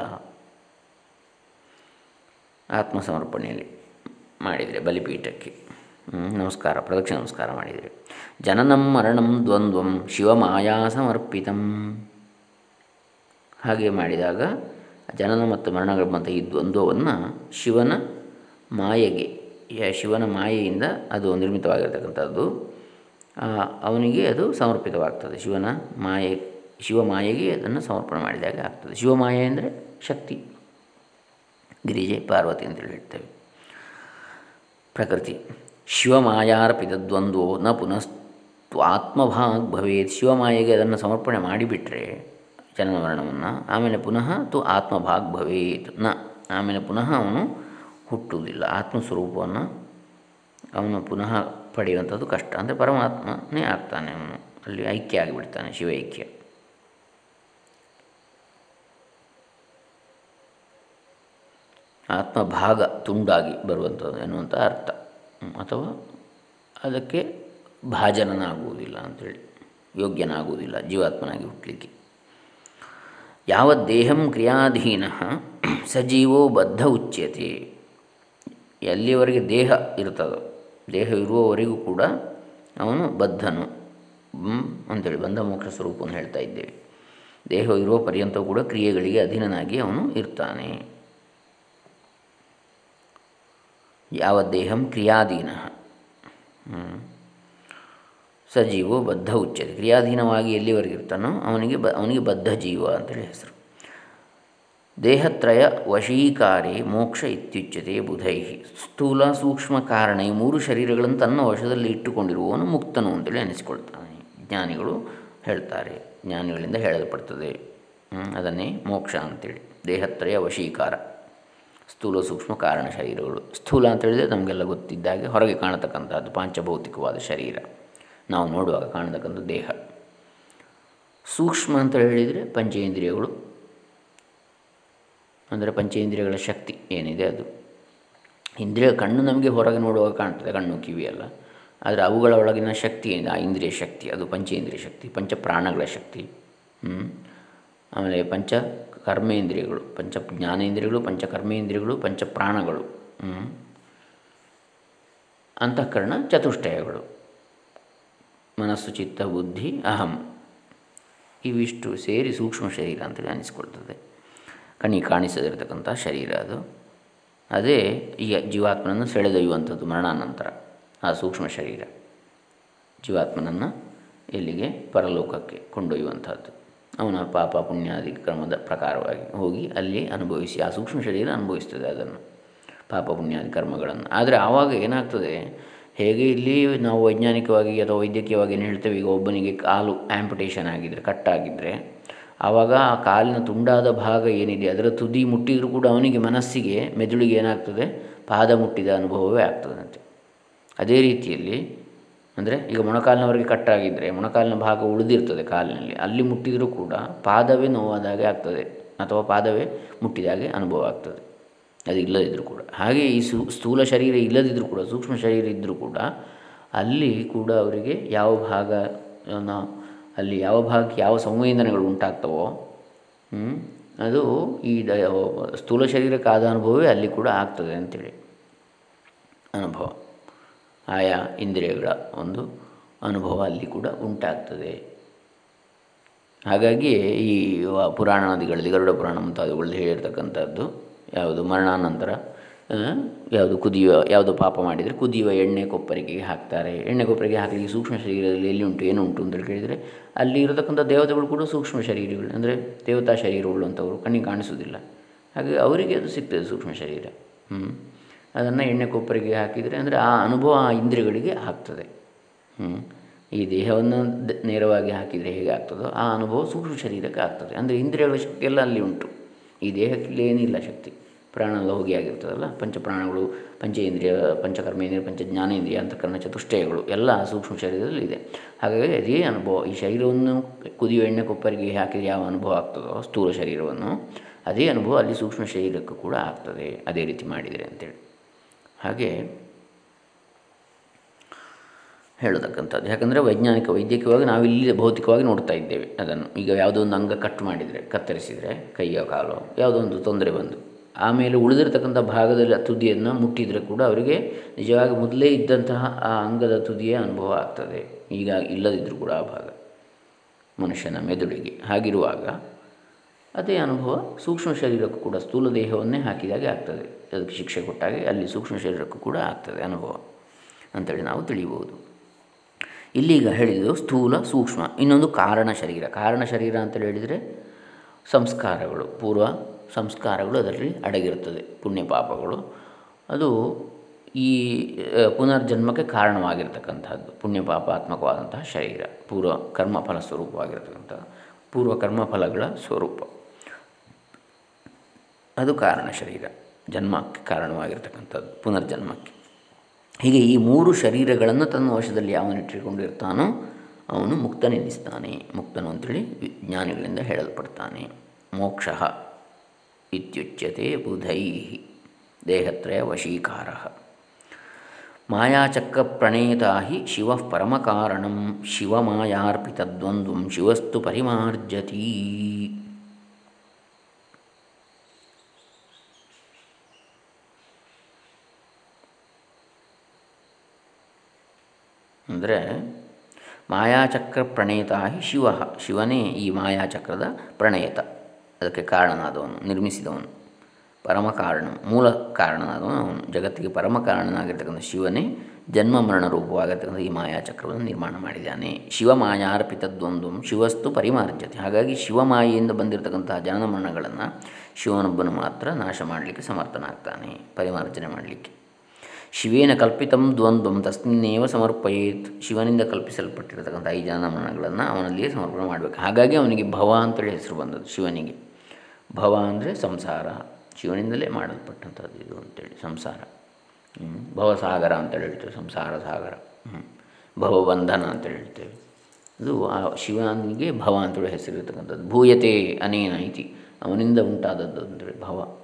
ಆತ್ಮಸಮರ್ಪಣೆಯಲ್ಲಿ ಮಾಡಿದರೆ ಬಲಿಪೀಠಕ್ಕೆ. ನಮಸ್ಕಾರ, ಪ್ರದಕ್ಷಿಣ ನಮಸ್ಕಾರ ಮಾಡಿದರೆ. ಜನನಂ ಮರಣಂ ದ್ವಂದ್ವಂ ಶಿವಮಾಯಾ ಸಮರ್ಪಿತಂ. ಹಾಗೆ ಮಾಡಿದಾಗ ಜನನ ಮತ್ತು ಮರಣಗಳ ಮತ್ತು ಈ ದ್ವಂದ್ವವನ್ನು ಶಿವನ ಮಾಯೆಗೆ ಶಿವನ ಮಾಯೆಯಿಂದ ಅದು ನಿರ್ಮಿತವಾಗಿರ್ತಕ್ಕಂಥದ್ದು ಅವನಿಗೆ ಅದು ಸಮರ್ಪಿತವಾಗ್ತದೆ. ಶಿವನ ಮಾಯೆ ಶಿವ ಮಾಯೆಗೆ ಅದನ್ನು ಸಮರ್ಪಣೆ ಮಾಡಿದಾಗ ಆಗ್ತದೆ. ಶಿವಮಾಯೆ ಅಂದರೆ ಶಕ್ತಿ. ಗಿರಿಜೆ, ಪಾರ್ವತಿ ಅಂತೇಳಿ ಹೇಳ್ತೇವೆ. ಪ್ರಕೃತಿ. ಶಿವಮಾಯಾರ್ಪಿತ ದ್ವಂದ್ವೋ ನ ಪುನಸ್ತು ಆತ್ಮಭಾಗ್ ಭವೇತ್. ಶಿವಮಾಯೆಗೆ ಅದನ್ನು ಸಮರ್ಪಣೆ ಮಾಡಿಬಿಟ್ರೆ ಜನ್ಮ ಮರಣವನ್ನು ಆಮೇಲೆ ಪುನಃ ತು ಆತ್ಮಭಾಗ್ ಭವೇತ್ನ. ಆಮೇಲೆ ಪುನಃ ಅವನು ಹುಟ್ಟುವುದಿಲ್ಲ. ಆತ್ಮಸ್ವರೂಪವನ್ನು ಅವನು ಪುನಃ ಪಡೆಯುವಂಥದ್ದು ಕಷ್ಟ. ಅಂದರೆ ಪರಮಾತ್ಮನೇ ಆಗ್ತಾನೆ ಅವನು. ಅಲ್ಲಿ ಐಕ್ಯ ಆಗಿಬಿಡ್ತಾನೆ ಶಿವ ಐಕ್ಯ. ಆತ್ಮಭಾಗ ತುಂಡಾಗಿ ಬರುವಂಥದ್ದು ಎನ್ನುವಂಥ ಅರ್ಥ. ಅಥವಾ ಅದಕ್ಕೆ ಭಾಜನನಾಗುವುದಿಲ್ಲ ಅಂಥೇಳಿ ಯೋಗ್ಯನಾಗುವುದಿಲ್ಲ, ಜೀವಾತ್ಮನಾಗಿ ಹುಟ್ಟಲಿಕ್ಕೆ. ಯಾವ ದೇಹಂ ಕ್ರಿಯಾಧೀನ ಸಜೀವೋ ಬದ್ಧ ಉಚ್ಯತೆ. ಎಲ್ಲಿಯವರೆಗೆ ದೇಹ ಇರ್ತದೋ ದೇಹ ಇರುವವರೆಗೂ ಕೂಡ ಅವನು ಬದ್ಧನು. ಅಂಥೇಳಿ ಬಂಧ ಮೋಕ್ಷ ಸ್ವರೂಪವನ್ನು ಹೇಳ್ತಾ ಇದ್ದೇವೆ. ದೇಹ ಇರುವ ಪರ್ಯಂತವೂ ಕೂಡ ಕ್ರಿಯೆಗಳಿಗೆ ಅಧೀನನಾಗಿ ಅವನು ಇರ್ತಾನೆ. ಯಾವ ದೇಹಂ ಕ್ರಿಯಾಧೀನ. ಸಜೀವೋ ಬದ್ಧ ಉಚ್ಯತೆ. ಕ್ರಿಯಾಧೀನವಾಗಿ ಎಲ್ಲಿವರೆಗೆ ಇರ್ತಾನೋ ಅವನಿಗೆ ಬ, ಅವನಿಗೆ ಬದ್ಧ ಜೀವ ಅಂತೇಳಿ ಹೆಸರು. ದೇಹತ್ರಯ ವಶೀಕಾರಿ ಮೋಕ್ಷ ಇತ್ಯುಚ್ಯತೆ ಬುಧೈ ಸ್ಥೂಲ ಸೂಕ್ಷ್ಮ ಕಾರಣ ಈ ಮೂರು ಶರೀರಗಳನ್ನು ತನ್ನ ವಶದಲ್ಲಿ ಇಟ್ಟುಕೊಂಡಿರುವವನು ಮುಕ್ತನು ಅಂತೇಳಿ ಅನಿಸಿಕೊಳ್ತಾನೆ. ಜ್ಞಾನಿಗಳು ಹೇಳ್ತಾರೆ. ಜ್ಞಾನಿಗಳಿಂದ ಹೇಳಲ್ಪಡ್ತದೆ. ಅದನ್ನೇ ಮೋಕ್ಷ ಅಂತೇಳಿ. ದೇಹತ್ರಯ ವಶೀಕಾರ. ಸ್ಥೂಲ ಸೂಕ್ಷ್ಮ ಕಾರಣ ಶರೀರಗಳು. ಸ್ಥೂಲ ಅಂತ ಹೇಳಿದರೆ ನಮಗೆಲ್ಲ ಗೊತ್ತಿದ್ದಾಗೆ ಹೊರಗೆ ಕಾಣತಕ್ಕಂಥದ್ದು ಪಾಂಚಭೌತಿಕವಾದ ಶರೀರ. ನಾವು ನೋಡುವಾಗ ಕಾಣತಕ್ಕಂಥ ದೇಹ. ಸೂಕ್ಷ್ಮ ಅಂತ ಹೇಳಿದರೆ ಪಂಚೇಂದ್ರಿಯಗಳು. ಅಂದರೆ ಪಂಚೇಂದ್ರಿಯಗಳ ಶಕ್ತಿ ಏನಿದೆ ಅದು. ಇಂದ್ರಿಯ ಕಣ್ಣು ನಮಗೆ ಹೊರಗೆ ನೋಡುವಾಗ ಕಾಣ್ತದೆ, ಕಣ್ಣು, ಕಿವಿ ಎಲ್ಲ. ಆದರೆ ಅವುಗಳ ಒಳಗಿನ ಶಕ್ತಿ ಏನಿದೆ? ಆ ಇಂದ್ರಿಯ ಶಕ್ತಿ, ಅದು ಪಂಚೇಂದ್ರಿಯ ಶಕ್ತಿ ಪಂಚ ಪ್ರಾಣಗಳ ಶಕ್ತಿ ಆಮೇಲೆ ಪಂಚ ಕರ್ಮೇಂದ್ರಿಯಗಳು ಪಂಚ ಜ್ಞಾನೇಂದ್ರಿಯಗಳು ಪಂಚ ಕರ್ಮೇಂದ್ರಿಯಗಳು ಪಂಚ ಪ್ರಾಣಗಳು ಅಂತಃಕರಣ ಚತುಷ್ಟಯಗಳು, ಮನಸ್ಸು, ಚಿತ್ತ, ಬುದ್ಧಿ, ಅಹಂ, ಇವಿಷ್ಟು ಸೇರಿ ಸೂಕ್ಷ್ಮ ಶರೀರ ಅಂತೇಳಿ ಅನಿಸ್ಕೊಳ್ತದೆ ಕಣ್ಣಿಗೆ ಕಾಣಿಸದಿರತಕ್ಕಂಥ ಶರೀರ ಅದು. ಅದೇ ಈ ಜೀವಾತ್ಮನನ್ನು ಸೆಳೆದೊಯ್ಯುವಂಥದ್ದು ಮರಣಾನಂತರ, ಆ ಸೂಕ್ಷ್ಮ ಶರೀರ. ಜೀವಾತ್ಮನನ್ನು ಎಲ್ಲಿಗೆ? ಪರಲೋಕಕ್ಕೆ ಕೊಂಡೊಯ್ಯುವಂಥದ್ದು. ಅವನ ಪಾಪ ಪುಣ್ಯಾದಿ ಕರ್ಮದ ಪ್ರಕಾರವಾಗಿ ಹೋಗಿ ಅಲ್ಲಿ ಅನುಭವಿಸಿ, ಆ ಸೂಕ್ಷ್ಮ ಶರೀರ ಅನುಭವಿಸ್ತದೆ ಅದನ್ನು, ಪಾಪ ಪುಣ್ಯಾದಿ ಕರ್ಮಗಳನ್ನು. ಆದರೆ ಆವಾಗ ಏನಾಗ್ತದೆ, ಹೇಗೆ ಇಲ್ಲಿ ನಾವು ವೈಜ್ಞಾನಿಕವಾಗಿ ಅಥವಾ ವೈದ್ಯಕೀಯವಾಗಿ ಏನು ಹೇಳ್ತೇವೆ, ಈಗ ಒಬ್ಬನಿಗೆ ಕಾಲು ಆ್ಯಂಪಿಟೇಷನ್ ಆಗಿದ್ದರೆ ಕಟ್ಟಾಗಿದ್ದರೆ ಆವಾಗ ಆ ಕಾಲಿನ ತುಂಡಾದ ಭಾಗ ಏನಿದೆ, ಅದರ ತುದಿ ಮುಟ್ಟಿದರೂ ಕೂಡ ಅವನಿಗೆ ಮನಸ್ಸಿಗೆ ಮೆದುಳಿಗೆ ಏನಾಗ್ತದೆ, ಪಾದ ಮುಟ್ಟಿದ ಅನುಭವವೇ ಆಗ್ತದಂತೆ. ಅದೇ ರೀತಿಯಲ್ಲಿ ಅಂದರೆ ಈಗ ಮೊಣಕಾಲಿನವರೆಗೆ ಕಟ್ಟಾಗಿದ್ದರೆ ಮೊಣಕಾಲಿನ ಭಾಗ ಉಳಿದಿರ್ತದೆ ಕಾಲಿನಲ್ಲಿ. ಅಲ್ಲಿ ಮುಟ್ಟಿದರೂ ಕೂಡ ಪಾದವೇ ನೋವಾದಾಗೆ ಆಗ್ತದೆ ಅಥವಾ ಪಾದವೇ ಮುಟ್ಟಿದಾಗೆ ಅನುಭವ ಆಗ್ತದೆ. ಅದು ಇಲ್ಲದಿದ್ದರೂ ಕೂಡ. ಹಾಗೆ ಈ ಸು, ಸ್ಥೂಲ ಶರೀರ ಇಲ್ಲದಿದ್ದರೂ ಕೂಡ, ಸೂಕ್ಷ್ಮ ಶರೀರ ಇದ್ದರೂ ಕೂಡ ಅಲ್ಲಿ ಕೂಡ ಅವರಿಗೆ ಯಾವ ಭಾಗ ಅಲ್ಲಿ ಯಾವ ಭಾಗಕ್ಕೆ ಯಾವ ಸಂವೇದನೆಗಳು ಉಂಟಾಗ್ತವೋ ಅದು ಈ ದ, ಸ್ಥೂಲ ಶರೀರಕ್ಕಾದ ಅನುಭವವೇ ಅಲ್ಲಿ ಕೂಡ ಆಗ್ತದೆ ಅಂಥೇಳಿ ಅನುಭವ. ಆಯಾ ಇಂದ್ರಿಯಗಳ ಒಂದು ಅನುಭವ ಅಲ್ಲಿ ಕೂಡ ಉಂಟಾಗ್ತದೆ. ಹಾಗಾಗಿ ಈ ಪುರಾಣಾದಿಗಳಲ್ಲಿ, ಗರುಡ ಪುರಾಣ ಮುಂತಾದವುಗಳಲ್ಲಿ ಹೇಳಿರ್ತಕ್ಕಂಥದ್ದು ಯಾವುದು ಮರಣಾನಂತರ ಯಾವುದು ಕುದಿಯುವ, ಯಾವುದು ಪಾಪ ಮಾಡಿದರೆ ಕುದಿಯುವ ಎಣ್ಣೆ ಕೊಪ್ಪರಿಗೆ ಹಾಕ್ತಾರೆ. ಎಣ್ಣೆ ಕೊಪ್ಪರಿಗೆ ಹಾಕಲಿಕ್ಕೆ ಸೂಕ್ಷ್ಮ ಶರೀರದಲ್ಲಿ ಎಲ್ಲಿ ಉಂಟು, ಏನು ಉಂಟು ಅಂತ ಕೇಳಿದರೆ ಅಲ್ಲಿ ಇರತಕ್ಕಂಥ ದೇವತೆಗಳು ಕೂಡ ಸೂಕ್ಷ್ಮ ಶರೀರಗಳು, ಅಂದರೆ ದೇವತಾ ಶರೀರಗಳು ಅಂತವರು ಕಣ್ಣಿಗೆ ಕಾಣಿಸೋದಿಲ್ಲ ಹಾಗೆ ಅವರಿಗೆ ಅದು ಸಿಗ್ತದೆ ಸೂಕ್ಷ್ಮ ಶರೀರ. ಹ್ಞೂ ಅದನ್ನು ಎಣ್ಣೆ ಕೊಪ್ಪರಿಗೆ ಹಾಕಿದರೆ ಅಂದರೆ ಆ ಅನುಭವ ಆ ಇಂದ್ರಿಯಗಳಿಗೆ ಆಗ್ತದೆ. ಈ ದೇಹವನ್ನು ನೇರವಾಗಿ ಹಾಕಿದರೆ ಹೇಗೆ ಆಗ್ತದೋ ಆ ಅನುಭವ ಸೂಕ್ಷ್ಮ ಶರೀರಕ್ಕೆ ಆಗ್ತದೆ. ಅಂದರೆ ಇಂದ್ರಿಯಗಳ ಶಕ್ತಿ ಎಲ್ಲ ಅಲ್ಲಿ ಉಂಟು. ಈ ದೇಹಕ್ಕೆ ಏನಿಲ್ಲ ಶಕ್ತಿ. ಪ್ರಾಣ ಹೋಗಿ ಆಗಿರ್ತದಲ್ಲ, ಪಂಚಪ್ರಾಣಗಳು ಪಂಚೇಂದ್ರಿಯ ಪಂಚಕರ್ಮೇಂದ್ರಿಯ ಪಂಚ ಜ್ಞಾನೇಂದ್ರಿಯ ಕರ್ಣ ಚತುಷ್ಟಯಗಳು ಎಲ್ಲ ಸೂಕ್ಷ್ಮ ಶರೀರದಲ್ಲಿ ಇದೆ. ಹಾಗಾಗಿ ಅದೇ ಅನುಭವ. ಈ ಶರೀರವನ್ನು ಕುದಿಯುವ ಎಣ್ಣೆ ಕೊಪ್ಪರಿಗೆ ಹಾಕಿದರೆ ಯಾವ ಅನುಭವ ಆಗ್ತದೋ, ಸ್ಥೂಲ ಶರೀರವನ್ನು, ಅದೇ ಅನುಭವ ಅಲ್ಲಿ ಸೂಕ್ಷ್ಮ ಶರೀರಕ್ಕೂ ಕೂಡ ಆಗ್ತದೆ. ಅದೇ ರೀತಿ ಮಾಡಿದರೆ ಅಂತೇಳಿ. ಹಾಗೆ ಹೇಳತಕ್ಕಂಥದ್ದು. ಯಾಕಂದರೆ ವೈಜ್ಞಾನಿಕ, ವೈದ್ಯಕೀಯವಾಗಿ ನಾವು ಇಲ್ಲಿ ಭೌತಿಕವಾಗಿ ನೋಡ್ತಾ ಇದ್ದೇವೆ ಅದನ್ನು. ಈಗ ಯಾವುದೋ ಒಂದು ಅಂಗ ಕಟ್ ಮಾಡಿದರೆ, ಕತ್ತರಿಸಿದರೆ, ಕೈಯ, ಕಾಲು, ಯಾವುದೋ ಒಂದು ತೊಂದರೆ ಬಂದು, ಆಮೇಲೆ ಉಳಿದಿರತಕ್ಕಂಥ ಭಾಗದಲ್ಲಿ ತುದಿಯನ್ನು ಮುಟ್ಟಿದರೆ ಕೂಡ ಅವರಿಗೆ ನಿಜವಾಗಿ ಮೊದಲೇ ಇದ್ದಂತಹ ಆ ಅಂಗದ ತುದಿಯ ಅನುಭವ ಆಗ್ತದೆ. ಈಗ ಇಲ್ಲದಿದ್ದರೂ ಕೂಡ ಆ ಭಾಗ ಮನುಷ್ಯನ ಮೆದುಳಿಗೆ. ಹಾಗಿರುವಾಗ ಅದೇ ಅನುಭವ ಸೂಕ್ಷ್ಮ ಶರೀರಕ್ಕೂ ಕೂಡ ಸ್ಥೂಲ ದೇಹವನ್ನೇ ಹಾಕಿದಾಗೆ ಆಗ್ತದೆ. ಅದಕ್ಕೆ ಶಿಕ್ಷೆ ಕೊಟ್ಟಾಗೆ ಅಲ್ಲಿ ಸೂಕ್ಷ್ಮ ಶರೀರಕ್ಕೂ ಕೂಡ ಆಗ್ತದೆ ಅನುಭವ ಅಂತೇಳಿ ನಾವು ತಿಳಿಯಬಹುದು. ಇಲ್ಲಿಗ ಹೇಳಿದ್ದು ಸ್ಥೂಲ ಸೂಕ್ಷ್ಮ. ಇನ್ನೊಂದು ಕಾರಣ ಶರೀರ. ಕಾರಣ ಶರೀರ ಅಂತೇಳಿ ಹೇಳಿದರೆ ಸಂಸ್ಕಾರಗಳು. ಪೂರ್ವ ಸಂಸ್ಕಾರಗಳು ಅದರಲ್ಲಿ ಅಡಗಿರುತ್ತದೆ. ಪುಣ್ಯ ಪಾಪಗಳು. ಅದು ಈ ಪುನರ್ಜನ್ಮಕ್ಕೆ ಕಾರಣವಾಗಿರ್ತಕ್ಕಂಥದ್ದು ಪುಣ್ಯ ಪಾಪಾತ್ಮಕವಾದಂತಹ ಶರೀರ. ಪೂರ್ವ ಕರ್ಮಫಲ ಸ್ವರೂಪವಾಗಿರ್ತಕ್ಕಂಥ ಪೂರ್ವ ಕರ್ಮಫಲಗಳ ಸ್ವರೂಪ. ಅದು ಕಾರಣ ಶರೀರ. ಜನ್ಮಕ್ಕೆ ಕಾರಣವಾಗಿರ್ತಕ್ಕಂಥದ್ದು, ಪುನರ್ಜನ್ಮಕ್ಕೆ. ಹೀಗೆ ಈ ಮೂರು ಶರೀರಗಳನ್ನು ತನ್ನ ವಶದಲ್ಲಿ ಯಾವನಿಟ್ಟುಕೊಂಡಿರ್ತಾನೋ ಅವನು ಮುಕ್ತನೆನಿಸ್ತಾನೆ. ಮುಕ್ತನು ಅಂತೇಳಿ ವಿಜ್ಞಾನಿಗಳಿಂದ ಹೇಳಲ್ಪಡ್ತಾನೆ. ಮೋಕ್ಷ ಇತ್ಯುಚ್ಯತೆ ಬುಧೈ ದೇಹತ್ರಯ ವಶೀಕಾರ. ಮಾಯಾಚಕ್ರ ಪ್ರಣೇತಾ ಹಿ ಶಿವ ಪರಮಕಾರಣಂ, ಶಿವಮಾಯಾರ್ಪಿತದ್ವಂದ್ವಂ, ಶಿವಸ್ತು ಪರಿಮಾರ್ಜತಿ. ಅಂದರೆ ಮಾಯಾಚಕ್ರ ಪ್ರಣೇತ ಶಿವ, ಶಿವನೇ ಈ ಮಾಯಾಚಕ್ರದ ಪ್ರಣೇತ. ಅದಕ್ಕೆ ಕಾರಣನಾದವನು, ನಿರ್ಮಿಸಿದವನು, ಪರಮ ಕಾರಣ, ಮೂಲ ಕಾರಣನಾದವನು ಅವನು. ಜಗತ್ತಿಗೆ ಪರಮ ಕಾರಣನಾಗಿರ್ತಕ್ಕಂಥ ಶಿವನೇ ಜನ್ಮ ಮರಣ ರೂಪವಾಗಿರ್ತಕ್ಕಂಥ ಈ ಮಾಯಾಚಕ್ರವನ್ನು ನಿರ್ಮಾಣ ಮಾಡಿದ್ದಾನೆ. ಶಿವ ಮಾಯಾರ್ಪಿತದ್ವಂದ್ವಂ, ಶಿವಸ್ತು ಪರಿಮಾರ್ಜತೆ. ಹಾಗಾಗಿ ಶಿವಮಾಯೆಯಿಂದ ಬಂದಿರತಕ್ಕಂತಹ ಜನನ ಮರಣಗಳನ್ನು ಶಿವನೊಬ್ಬನು ಮಾತ್ರ ನಾಶ ಮಾಡಲಿಕ್ಕೆ ಸಮರ್ಥನಾಗ್ತಾನೆ, ಪರಿಮಾರ್ಜನೆ ಮಾಡಲಿಕ್ಕೆ. ಶಿವೇನ ಕಲ್ಪಿತಂ ದ್ವಂದ್ವಂ ತಸ್ಮಿನ್ನೇವ ಸಮರ್ಪಯೇತ್. ಶಿವನಿಂದ ಕಲ್ಪಿಸಲ್ಪಟ್ಟಿರತಕ್ಕಂಥ ಈ ಮನಗಳನ್ನು ಅವನಲ್ಲಿಯೇ ಸಮರ್ಪಣೆ ಮಾಡಬೇಕು. ಹಾಗಾಗಿ ಅವನಿಗೆ ಭವ ಅಂತೇಳಿ ಹೆಸರು ಬಂದದ್ದು ಶಿವನಿಗೆ. ಭವ ಅಂದರೆ ಸಂಸಾರ. ಶಿವನಿಂದಲೇ ಮಾಡಲ್ಪಟ್ಟಂಥದ್ದು ಇದು ಅಂತೇಳಿ, ಸಂಸಾರ. ಭವಸಾಗರ ಅಂತೇಳಿ ಹೇಳ್ತೇವೆ, ಸಂಸಾರ ಸಾಗರ. ಭವಬಂಧನ ಅಂತೇಳಿ ಹೇಳ್ತೇವೆ. ಅದು ಆ ಶಿವನಿಗೆ ಭವ ಅಂತೇಳಿ ಹೆಸರಿರ್ತಕ್ಕಂಥದ್ದು. ಭೂಯತೆ ಅನೇನ ಇತಿ. ಅವನಿಂದ ಉಂಟಾದದ್ದು ಅಂತೇಳಿ ಭವ.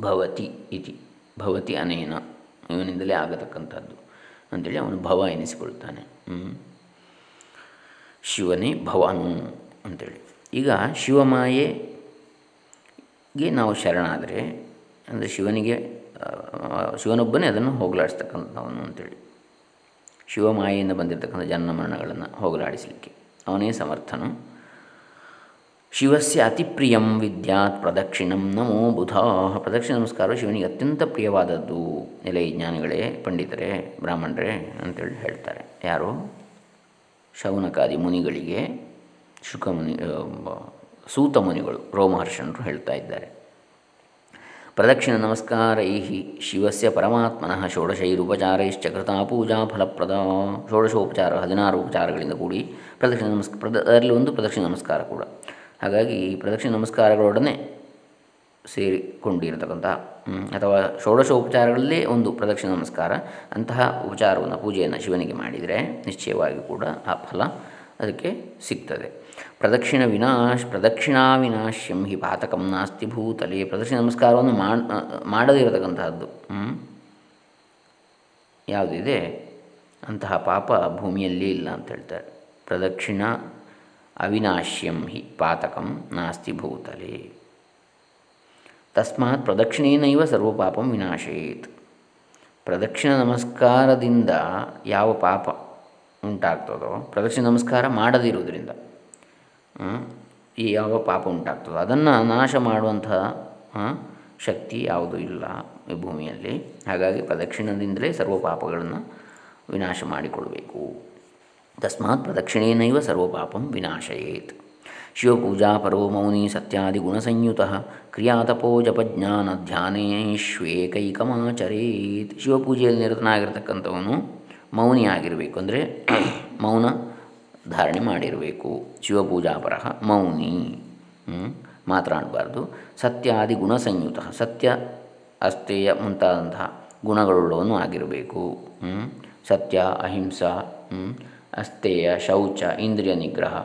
ಭವತಿ ಇತಿ. ಭವತಿ ಅನೇನ, ಇವನಿಂದಲೇ ಆಗತಕ್ಕಂಥದ್ದು ಅಂಥೇಳಿ ಅವನು ಭವ ಎನಿಸಿಕೊಳ್ತಾನೆ ಶಿವನೇ ಭವನು ಅಂಥೇಳಿ ಈಗ ಶಿವಮಾಯೆಗೆ ನಾವು ಶರಣಾದರೆ, ಅಂದರೆ ಶಿವನಿಗೆ ಶಿವನೊಬ್ಬನೇ ಅದನ್ನು ಹೋಗಲಾಡಿಸ್ತಕ್ಕಂಥವನು ಅಂಥೇಳಿ ಶಿವಮಾಯೆಯಿಂದ ಬಂದಿರತಕ್ಕಂಥ ಜನ್ಮ ಮರಣಗಳನ್ನು ಹೋಗಲಾಡಿಸಲಿಕ್ಕೆ ಅವನೇ ಸಮರ್ಥನು. ಶಿವಸ್ಯ ಅತಿ ಪ್ರಿಯಂ ವಿದ್ಯಾತ್ ಪ್ರದಕ್ಷಿಣಂ ನಮೋ ಬುಧ. ಪ್ರದಕ್ಷಿಣ ನಮಸ್ಕಾರ ಶಿವನಿಗೆ ಅತ್ಯಂತ ಪ್ರಿಯವಾದದ್ದು ಎಲೆ ಜ್ಞಾನಿಗಳೇ ಪಂಡಿತರೇ, ಬ್ರಾಹ್ಮಣರೇ ಅಂತೇಳಿ ಹೇಳ್ತಾರೆ. ಯಾರು? ಶೌನಕಾದಿ ಮುನಿಗಳಿಗೆ ಶುಕಮುನಿ ಸೂತ ಮುನಿಗಳು, ರೋಮಹರ್ಷಣರು ಹೇಳ್ತಾ ಇದ್ದಾರೆ. ಪ್ರದಕ್ಷಿಣ ನಮಸ್ಕಾರೈ ಶಿವಸ ಪರಮಾತ್ಮನಃ ಷೋಡಶೈರುಪಚಾರೈಶ್ಚ ಕೃತ ಪೂಜಾ ಫಲಪ್ರದ. ಷೋಡಶೋಪಚಾರ ಹದಿನಾರು ಉಪಚಾರಗಳಿಂದ ಕೂಡಿ ಪ್ರದಕ್ಷಿಣ ನಮಸ್ಕಾರ ಅದರಲ್ಲಿ ಒಂದು ಪ್ರದಕ್ಷಿಣ ನಮಸ್ಕಾರ ಕೂಡ. ಹಾಗಾಗಿ ಈ ಪ್ರದಕ್ಷಿಣ ನಮಸ್ಕಾರಗಳೊಡನೆ ಸೇರಿಕೊಂಡಿರತಕ್ಕಂತಹ ಅಥವಾ ಷೋಡಶೋಪಚಾರಗಳಲ್ಲೇ ಒಂದು ಪ್ರದಕ್ಷಿಣ ನಮಸ್ಕಾರ. ಅಂತಹ ಉಪಚಾರವನ್ನು ಪೂಜೆಯನ್ನು ಶಿವನಿಗೆ ಮಾಡಿದರೆ ನಿಶ್ಚಯವಾಗಿ ಕೂಡ ಆ ಫಲ ಅದಕ್ಕೆ ಸಿಗ್ತದೆ. ಪ್ರದಕ್ಷಿಣ ವಿನಾಶ್, ಪ್ರದಕ್ಷಿಣಾ ವಿನಾಶ್ಯಂ ಹಿ ಪಾತಕಂ ನಾಸ್ತಿ ಭೂತಲೆ. ಪ್ರದಕ್ಷಿಣ ನಮಸ್ಕಾರವನ್ನು ಮಾಡದೇ ಇರತಕ್ಕಂತಹದ್ದು ಯಾವುದಿದೆ? ಅಂತಹ ಪಾಪ ಭೂಮಿಯಲ್ಲಿ ಇಲ್ಲ ಅಂತ ಹೇಳ್ತಾರೆ. ಪ್ರದಕ್ಷಿಣ ಅವಿನಾಶ್ಯಂ ಹಿ ಪಾತಕಂ ನಾಸ್ತಿ ಭೂತಲೆ. ತಸ್ಮಾತ್ ಪ್ರದಕ್ಷಿಣೇನೈವ ಸರ್ವಪಾಪಂ ವಿನಾಶೇತ್ ಪ್ರದಕ್ಷಿಣ ನಮಸ್ಕಾರದಿಂದ ಯಾವ ಪಾಪ ಉಂಟಾಗ್ತದೋ, ಪ್ರದಕ್ಷಿಣ ನಮಸ್ಕಾರ ಮಾಡದಿರುವುದರಿಂದ ಈ ಯಾವ ಪಾಪ ಉಂಟಾಗ್ತದೋ, ಅದನ್ನು ನಾಶ ಮಾಡುವಂತಹ ಶಕ್ತಿ ಯಾವುದೂ ಇಲ್ಲ ಈ ಭೂಮಿಯಲ್ಲಿ. ಹಾಗಾಗಿ ಪ್ರದಕ್ಷಿಣದಿಂದಲೇ ಸರ್ವ ಪಾಪಗಳನ್ನು ವಿನಾಶ ಮಾಡಿಕೊಡಬೇಕು. ತಸ್ಮಾತ್ ಪ್ರದಕ್ಷಿಣೇನೈವ ಸರ್ವಪಾಪಂ ವಿನಾಶಯೇತ್ ಶಿವಪೂಜಾ ಪರೋ ಮೌನಿ ಸತ್ಯಾದಿಗುಣಸಂಯುತ ಕ್ರಿಯಾತಪೋ ಜಪಜ್ಞಾನ ಧ್ಯಾನೇಶ್ವೇಕೈಕಮಾಚರೇತ್ ಶಿವಪೂಜೆಯಲ್ಲಿ ನಿರತನಾಗಿರ್ತಕ್ಕಂಥವನು ಮೌನಿಯಾಗಿರಬೇಕು ಅಂದರೆ <coughs> ಮೌನ ಧಾರಣೆ ಮಾಡಿರಬೇಕು. ಶಿವಪೂಜಾಪರ ಮೌನಿ. ಮಾತನಾಡಬಾರ್ದು ಸತ್ಯಾದಿ ಗುಣಸಂಯುತ, ಸತ್ಯ ಅಸ್ಥೇಯ ಮುಂತಾದಂತಹ ಗುಣಗಳುಳ್ಳವನು ಆಗಿರಬೇಕು. ಸತ್ಯ, ಅಹಿಂಸಾ ಅಸ್ಥೇಯ, ಶೌಚ, ಇಂದ್ರಿಯ ನಿಗ್ರಹ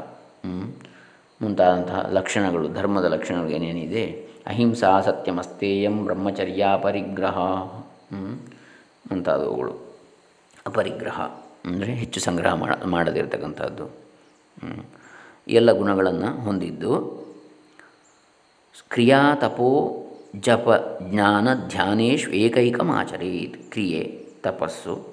ಮುಂತಾದಂತಹ ಲಕ್ಷಣಗಳು, ಧರ್ಮದ ಲಕ್ಷಣಗಳು ಏನೇನಿದೆ? ಅಹಿಂಸಾ ಸತ್ಯಮಸ್ತೇಯಂ ಬ್ರಹ್ಮಚರ್ಯ ಪರಿಗ್ರಹ ಮುಂತಾದವುಗಳು. ಅಪರಿಗ್ರಹ ಅಂದರೆ ಹೆಚ್ಚು ಸಂಗ್ರಹ ಮಾಡ, ಮಾಡದಿರ್ತಕ್ಕಂಥದ್ದು ಎಲ್ಲ ಗುಣಗಳನ್ನು ಹೊಂದಿದ್ದು ಕ್ರಿಯಾ ತಪೋ ಜಪ ಜ್ಞಾನ ಧ್ಯಾನೇಶ್ ಏಕೈಕಮಾಚರೇತ್. ಕ್ರಿಯೆ, ತಪಸ್ಸು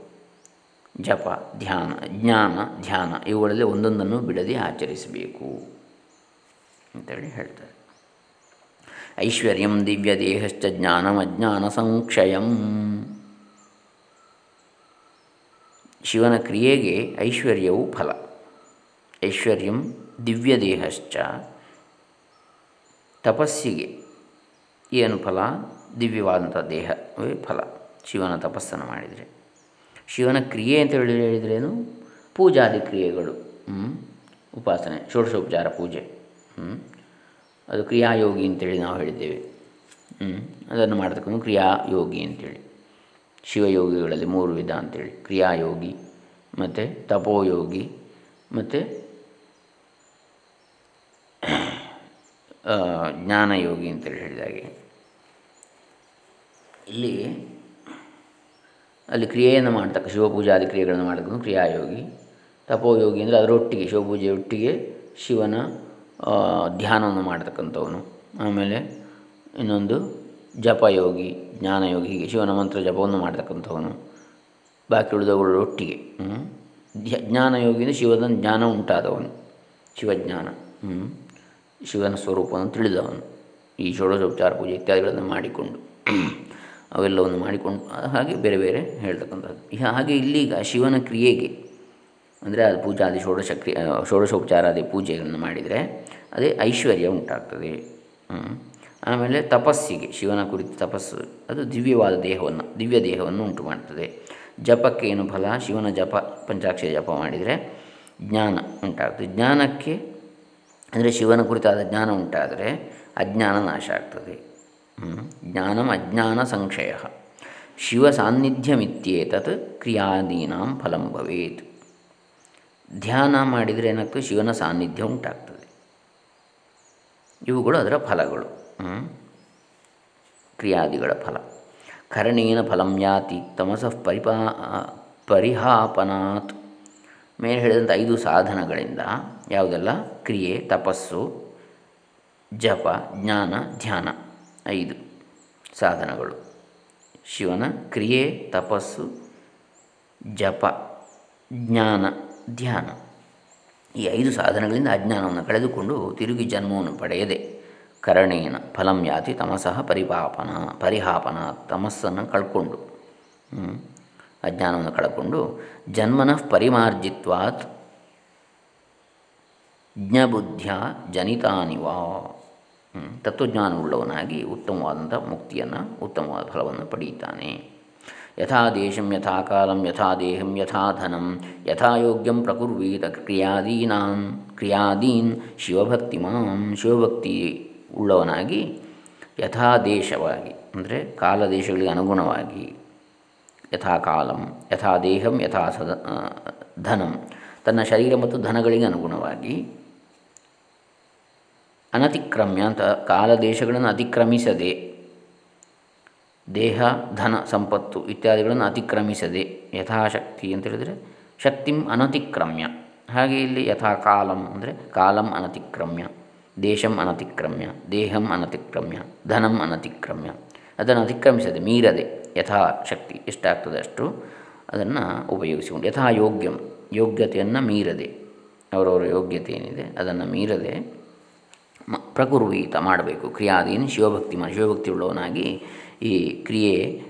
ಜಪ, ಧ್ಯಾನ, ಜ್ಞಾನ, ಧ್ಯಾನ ಇವುಗಳಲ್ಲಿ ಒಂದೊಂದನ್ನು ಬಿಡದೆ ಆಚರಿಸಬೇಕು ಅಂತೇಳಿ ಹೇಳ್ತಾರೆ. ಐಶ್ವರ್ಯಂ ದಿವ್ಯ ದೇಹಶ್ಚ ಜ್ಞಾನಮಜ್ಞಾನ ಸಂಕ್ಷಯಂ. ಶಿವನ ಕ್ರಿಯೆಗೆ ಐಶ್ವರ್ಯವು ಫಲ. ಐಶ್ವರ್ಯಂ ದಿವ್ಯ ದೇಹಶ್ಚ ತಪಸ್ಸಿಗೆ ಏನು ಫಲ? ದಿವ್ಯವಾದಂಥ ದೇಹವೇ ಫಲ. ಶಿವನ ತಪಸ್ಸನ್ನು ಮಾಡಿದರೆ. ಶಿವನ ಕ್ರಿಯೆ ಅಂತ ಹೇಳಿ ಹೇಳಿದ್ರೇನು ಪೂಜಾದಿ ಕ್ರಿಯೆಗಳು. ಉಪಾಸನೆ, ಷೋಡಶೋಪಚಾರ, ಪೂಜೆ. ಅದು ಕ್ರಿಯಾಯೋಗಿ ಅಂತೇಳಿ ನಾವು ಹೇಳಿದ್ದೇವೆ. ಅದನ್ನು ಮಾಡತಕ್ಕಂಥ ಕ್ರಿಯಾಯೋಗಿ ಅಂತೇಳಿ. ಶಿವಯೋಗಿಗಳಲ್ಲಿ ಮೂರು ವಿಧ ಅಂತೇಳಿ. ಕ್ರಿಯಾಯೋಗಿ, ಮತ್ತು ತಪೋಯೋಗಿ, ಮತ್ತು ಜ್ಞಾನಯೋಗಿ ಅಂತೇಳಿ ಹೇಳಿದಾಗೆ ಇಲ್ಲಿ ಅಲ್ಲಿ ಕ್ರಿಯೆಯನ್ನು ಮಾಡ್ತಕ್ಕ, ಶಿವಪೂಜಾದಿ ಕ್ರಿಯೆಗಳನ್ನು ಮಾಡತಕ್ಕಂಥ ಕ್ರಿಯಾಯೋಗಿ, ತಪೋಯೋಗಿ ಅಂದರೆ ಅದರೊಟ್ಟಿಗೆ ಶಿವಪೂಜೆಯೊಟ್ಟಿಗೆ ಶಿವನ ಧ್ಯಾನವನ್ನು ಮಾಡತಕ್ಕಂಥವನು. ಆಮೇಲೆ ಇನ್ನೊಂದು ಜಪಯೋಗಿ, ಜ್ಞಾನಯೋಗಿ, ಹೀಗೆ ಶಿವನ ಮಂತ್ರ ಜಪವನ್ನು ಮಾಡತಕ್ಕಂಥವನು. ಬಾಕಿ ಉಳಿದವರೊಟ್ಟಿಗೆ ಜ್ಞಾನಯೋಗಿ ಅಂದರೆ ಶಿವನ ಜ್ಞಾನ ಉಂಟಾದವನು. ಶಿವಜ್ಞಾನ ಶಿವನ ಸ್ವರೂಪವನ್ನು ತಿಳಿದವನು. ಈ ಷೋಡಶೋಪಚಾರ ಪೂಜೆ ಇತ್ಯಾದಿಗಳನ್ನು ಮಾಡಿಕೊಂಡು. ಅವೆಲ್ಲವನ್ನು ಮಾಡಿಕೊಂಡು ಹಾಗೆ ಬೇರೆ ಬೇರೆ ಹೇಳ್ತಕ್ಕಂಥದ್ದು. ಹಾಗೆ ಇಲ್ಲೀಗ ಶಿವನ ಕ್ರಿಯೆಗೆ, ಅಂದರೆ ಅದು ಪೂಜಾದಿ ಷೋಡಶ ಕ್ರಿಯ ಷೋಡಶೋಪಚಾರಾದಿ ಪೂಜೆಗಳನ್ನು ಮಾಡಿದರೆ ಅದೇ ಐಶ್ವರ್ಯ ಉಂಟಾಗ್ತದೆ. ಆಮೇಲೆ ತಪಸ್ಸಿಗೆ, ಶಿವನ ಕುರಿತು ತಪಸ್ಸು, ಅದು ದಿವ್ಯವಾದ ದೇಹವನ್ನು, ದಿವ್ಯ ದೇಹವನ್ನು ಉಂಟು ಮಾಡ್ತದೆ. ಜಪಕ್ಕೆ ಏನು ಫಲ? ಶಿವನ ಜಪ, ಪಂಚಾಕ್ಷರಿ ಜಪ ಮಾಡಿದರೆ ಜ್ಞಾನ ಉಂಟಾಗ್ತದೆ. ಜ್ಞಾನಕ್ಕೆ, ಅಂದರೆ ಶಿವನ ಕುರಿತಾದ ಜ್ಞಾನ ಉಂಟಾದರೆ ಅಜ್ಞಾನ ನಾಶ ಆಗ್ತದೆ. ಜ್ಞಾನಂ ಅಜ್ಞಾನ ಸಂಕ್ಷಯ. ಶಿವ ಸಾನ್ನಿಧ್ಯಮಿತ್ಯೇತತ್ ಕ್ರಿಯಾದೀನಾಂ ಫಲಂ ಭವೇತ್. ಧ್ಯಾನ ಮಾಡಿದರೆ ಏನಾಗ್ತದೆ? ಶಿವನ ಸಾನ್ನಿಧ್ಯ ಉಂಟಾಗ್ತದೆ. ಇವುಗಳು ಅದರ ಫಲಗಳು. ಕ್ರಿಯಾದಿಗಳ ಫಲ. ಕರಣೇನ ಫಲಂ ಯಾತಿ ತಮಸ ಪರಿಪಾ ಪರಿಹಾಪನಾತ್. ಮೇಲೆ ಹೇಳಿದಂಥ ಐದು ಸಾಧನಗಳಿಂದ ಯಾವುದೆಲ್ಲ? ಕ್ರಿಯೆ, ತಪಸ್ಸು, ಜಪ, ಜ್ಞಾನ, ಧ್ಯಾನ. ಐದು ಸಾಧನಗಳು. ಶಿವನ ಕ್ರಿಯೆ, ತಪಸ್ಸು, ಜಪ, ಜ್ಞಾನ, ಧ್ಯಾನ. ಈ ಐದು ಸಾಧನಗಳಿಂದ ಅಜ್ಞಾನವನ್ನು ಕಳೆದುಕೊಂಡು ತಿರುಗಿ ಜನ್ಮವನ್ನು ಪಡೆಯದೆ ಕರಣೇನ ಫಲಂ ಯಾತಿ ತಮಸಃ ಪರಿಪಾಪನ, ಪರಿಹಾಪನ ತಮಸ್ಸನ್ನು ಕಳ್ಕೊಂಡು ಅಜ್ಞಾನವನ್ನು ಕಳ್ಕೊಂಡು ಜನ್ಮನಃ ಪರಿಮಾರ್ಜಿತ್ವಾತ್ ಜ್ಞಬುದ್ಧ್ಯಾ ಜನಿತಾನಿವಾ. ತತ್ವಜ್ಞಾನವುಳ್ಳವನಾಗಿ ಉತ್ತಮವಾದಂಥ ಮುಕ್ತಿಯನ್ನು, ಉತ್ತಮವಾದ ಫಲವನ್ನು ಪಡೆಯುತ್ತಾನೆ. ಯಥಾ ದೇಶಂ, ಯಥಾ ಕಾಲಂ, ಯಥಾ ದೇಹಂ, ಯಥಾ ಧನಂ, ಯಥಾ ಯೋಗ್ಯಂ ಪ್ರಕುರ್ವೀತ ಕ್ರಿಯಾದೀನಾಂ ಕ್ರಿಯಾದೀನ್ ಶಿವಭಕ್ತಿಮಾಂ, ಶಿವಭಕ್ತಿ ಉಳ್ಳವನಾಗಿ, ಯಥಾ ದೇಶವಾಗಿ, ಅಂದರೆ ಕಾಲ ದೇಶಗಳಿಗೆ ಅನುಗುಣವಾಗಿ, ಯಥಾ ಕಾಲಂ, ಯಥಾ ದೇಹಂ, ಯಥಾ ಸದ ಧನಂ, ತನ್ನ ಶರೀರ ಮತ್ತು ಧನಗಳಿಗೆ ಅನುಗುಣವಾಗಿ ಅನತಿಕ್ರಮ್ಯ ಅಂತ ಕಾಲ ದೇಶಗಳನ್ನು ಅತಿಕ್ರಮಿಸದೆ, ದೇಹ, ಧನ, ಸಂಪತ್ತು ಇತ್ಯಾದಿಗಳನ್ನು ಅತಿಕ್ರಮಿಸದೆ, ಯಥಾಶಕ್ತಿ ಅಂತ ಹೇಳಿದರೆ ಶಕ್ತಿಂ ಅನತಿಕ್ರಮ್ಯ. ಹಾಗೆ ಇಲ್ಲಿ ಯಥಾ ಕಾಲಂ ಅಂದರೆ ಕಾಲಂ ಅನತಿಕ್ರಮ್ಯ, ದೇಶಂ ಅನತಿಕ್ರಮ್ಯ, ದೇಹಂ ಅನತಿಕ್ರಮ್ಯ, ಧನಂ ಅನತಿಕ್ರಮ್ಯ. ಅದನ್ನು ಅತಿಕ್ರಮಿಸದೆ, ಮೀರದೆ ಯಥಾಶಕ್ತಿ ಎಷ್ಟಾಗ್ತದೆ ಅಷ್ಟು ಅದನ್ನು ಉಪಯೋಗಿಸಿಕೊಂಡು, ಯಥಾ ಯೋಗ್ಯಂ, ಯೋಗ್ಯತೆಯನ್ನು ಮೀರದೆ, ಅವರವರ ಯೋಗ್ಯತೆ ಏನಿದೆ ಅದನ್ನು ಮೀರದೆ ಪ್ರಕುರ್ವೀತ ಮಾಡಬೇಕು. ಕ್ರಿಯಾದೀನ್ ಶಿವಭಕ್ತಿ ಶಿವಭಕ್ತಿ ಉಳ್ಳವನಾಗಿ ಈ ಕ್ರಿಯೆ,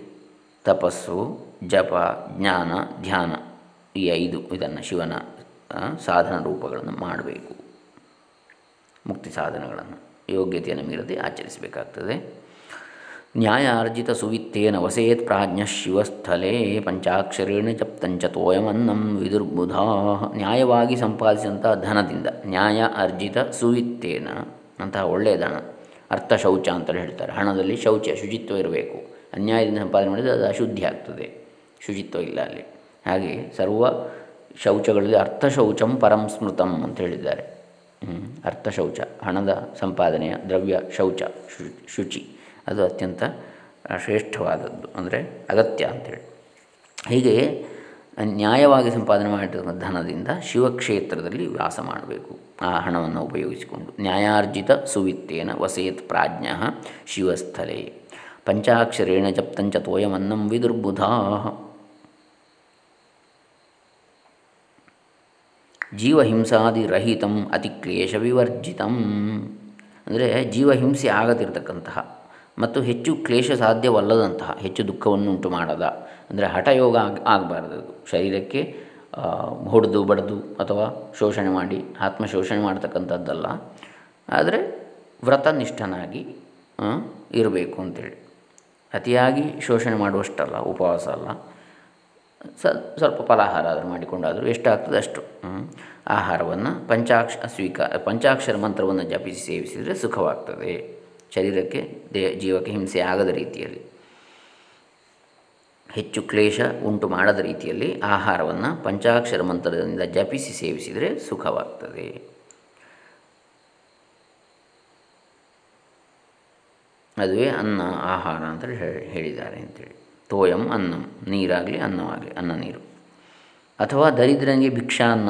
ತಪಸ್ಸು, ಜಪ, ಜ್ಞಾನ, ಧ್ಯಾನ ಈ ಐದು ಇದನ್ನು ಶಿವನ ಸಾಧನ ರೂಪಗಳನ್ನು ಮಾಡಬೇಕು. ಮುಕ್ತಿ ಸಾಧನಗಳನ್ನು ಯೋಗ್ಯತೆಯನ್ನು ಮೀರದೆ ಆಚರಿಸಬೇಕಾಗ್ತದೆ. ನ್ಯಾಯಾರ್ಜಿತ ಸುವಿತ್ತೇನ ವಸೇತ್ ಪ್ರಾಜ್ಞ ಶಿವಸ್ಥಲೇ ಪಂಚಾಕ್ಷರೇಣ ಜಪ್ತಂಚ ತೋಯಮನ್ನಂ ವಿದುರ್ಬುಧಾ. ನ್ಯಾಯವಾಗಿ ಸಂಪಾದಿಸಿದಂಥ ಧನದಿಂದ ನ್ಯಾಯ ಅರ್ಜಿತ ಸುವಿತ್ತೇನ ಅಂತಹ ಒಳ್ಳೆಯ ದಾನ ಅರ್ಥ ಶೌಚ ಅಂತಲೇ ಹೇಳ್ತಾರೆ. ಹಣದಲ್ಲಿ ಶೌಚ, ಶುಚಿತ್ವ ಇರಬೇಕು. ಅನ್ಯಾಯದಿಂದ ಸಂಪಾದನೆ ಮಾಡಿದರೆ ಅದು ಅಶುದ್ಧಿ ಆಗ್ತದೆ. ಶುಚಿತ್ವ ಇಲ್ಲ ಅಲ್ಲಿ. ಹಾಗೆ ಸರ್ವ ಶೌಚಗಳಲ್ಲಿ ಅರ್ಥ ಶೌಚಂ ಪರಂ ಸ್ಮೃತಂ ಅಂತ ಹೇಳಿದ್ದಾರೆ. ಅರ್ಥ ಶೌಚ, ಹಣದ ಸಂಪಾದನೆಯ ದ್ರವ್ಯ ಶೌಚ ಶುಚಿ. ಅದು ಅತ್ಯಂತ ಶ್ರೇಷ್ಠವಾದದ್ದು. ಅಂದರೆ ಅಗತ್ಯ ಅಂತೇಳಿ ಹೀಗೆ ನ್ಯಾಯವಾಗಿ ಸಂಪಾದನೆ ಮಾಡಿರ್ತಕ್ಕಂಥ ಧನದಿಂದ ಶಿವಕ್ಷೇತ್ರದಲ್ಲಿ ವ್ಯಾಸ ಮಾಡಬೇಕು. ಆ ಹಣವನ್ನು ಉಪಯೋಗಿಸಿಕೊಂಡು. ನ್ಯಾಯಾರ್ಜಿತ ಸುವಿತ್ತೇನ ವಸೇತ್ ಪ್ರಾಜ್ಞ ಶಿವಸ್ಥಲೆ. ಪಂಚಾಕ್ಷರೇಣ ಜಪ್ತಂಚ ತೋಯಮನ್ನಂ ವಿದುರ್ಬುಧಾ. ಜೀವಹಿಂಸಾದಿರಹಿತಂ ಅತಿಕ್ಲೇಶ ವಿವರ್ಜಿತಂ. ಅಂದರೆ ಜೀವಹಿಂಸೆ ಆಗದಿರತಕ್ಕಂತಹ ಮತ್ತು ಹೆಚ್ಚು ಕ್ಲೇಶ ಸಾಧ್ಯವಲ್ಲದಂತಹ ಹೆಚ್ಚು ದುಃಖವನ್ನು ಉಂಟು ಮಾಡದ. ಅಂದರೆ ಹಠಯೋಗ ಆಗ ಆಗಬಾರ್ದು ಶರೀರಕ್ಕೆ ಹೊಡೆದು, ಬಡಿದು ಅಥವಾ ಶೋಷಣೆ ಮಾಡಿ ಆತ್ಮ ಶೋಷಣೆ ಮಾಡ್ತಕ್ಕಂಥದ್ದಲ್ಲ. ಆದರೆ ವ್ರತನಿಷ್ಠನಾಗಿ ಇರಬೇಕು ಅಂತೇಳಿ. ಅತಿಯಾಗಿ ಶೋಷಣೆ ಮಾಡುವಷ್ಟಲ್ಲ, ಉಪವಾಸ ಅಲ್ಲ. ಸ್ವಲ್ಪ ಫಲಾಹಾರ ಆದರೂ ಮಾಡಿಕೊಂಡಾದರೂ ಎಷ್ಟಾಗ್ತದೆ ಅಷ್ಟು. ಆಹಾರವನ್ನು ಪಂಚಾಕ್ಷ ಸ್ವೀಕಾರ ಪಂಚಾಕ್ಷರ ಮಂತ್ರವನ್ನು ಜಪಿಸಿ ಸೇವಿಸಿದರೆ ಸುಖವಾಗ್ತದೆ. ಶರೀರಕ್ಕೆ ದೇ ಜೀವಕ್ಕೆ ಹಿಂಸೆ ಆಗದ ರೀತಿಯಲ್ಲಿ. ಹೆಚ್ಚು ಕ್ಲೇಶ ಉಂಟು ಮಾಡದ ರೀತಿಯಲ್ಲಿ ಆಹಾರವನ್ನು ಪಂಚಾಕ್ಷರ ಮಂತ್ರದಿಂದ ಜಪಿಸಿ ಸೇವಿಸಿದರೆ ಸುಖವಾಗ್ತದೆ. ಅದುವೇ ಅನ್ನ ಆಹಾರ ಅಂತ ಹೇಳಿದ್ದಾರೆ ಅಂತೇಳಿ. ತೋಯಂ ಅನ್ನಂ, ನೀರಾಗಲಿ ಅನ್ನವಾಗಲಿ, ಅನ್ನ ನೀರು. ಅಥವಾ ದರಿದ್ರನಿಗೆ ಭಿಕ್ಷಾನ್ನ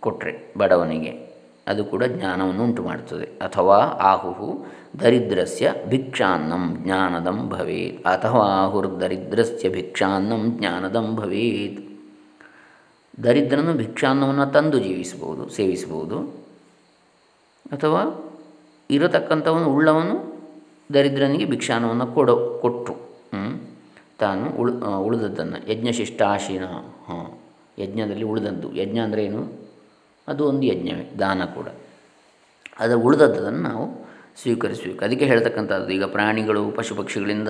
ಕೊಟ್ಟರೆ ಬಡವನಿಗೆ ಅದು ಕೂಡ ಜ್ಞಾನವನ್ನು ಉಂಟು ಮಾಡುತ್ತದೆ ಅಥವಾ ಆಹುಹು ದರಿದ್ರಸ್ಯ ಭಿಕ್ಷಾನ್ನಂ ಜ್ಞಾನದಂ ಭವೇತ್. ಅಥವಾ ಆಹುರ್ದರಿದ್ರಸ್ಯ ಭಿಕ್ಷಾನ್ನಂ ಜ್ಞಾನದಂ ಭವೇತ್. ದರಿದ್ರನು ಭಿಕ್ಷಾನ್ನವನ್ನು ತಂದು ಜೀವಿಸಬಹುದು, ಸೇವಿಸಬಹುದು. ಅಥವಾ ಇರತಕ್ಕಂಥವನು ಉಳ್ಳವನು ದರಿದ್ರನಿಗೆ ಭಿಕ್ಷಾನ್ನವನ್ನು ಕೊಡೋ, ಕೊಟ್ಟು ತಾನು ಉಳ್, ಉಳಿದದ್ದನ್ನು ಯಜ್ಞಶಿಷ್ಟಾಶೀನ, ಹಾಂ, ಯಜ್ಞದಲ್ಲಿ ಉಳಿದದ್ದು. ಯಜ್ಞ ಅಂದರೆ ಏನು? ಅದು ಒಂದು ಯಜ್ಞವೇ, ದಾನ ಕೂಡ. ಅದರ ಉಳಿದದ್ದನ್ನು ನಾವು ಸ್ವೀಕರಿಸಬೇಕು. ಅದಕ್ಕೆ ಹೇಳ್ತಕ್ಕಂಥದ್ದು, ಈಗ ಪ್ರಾಣಿಗಳು ಪಶು ಪಕ್ಷಿಗಳಿಂದ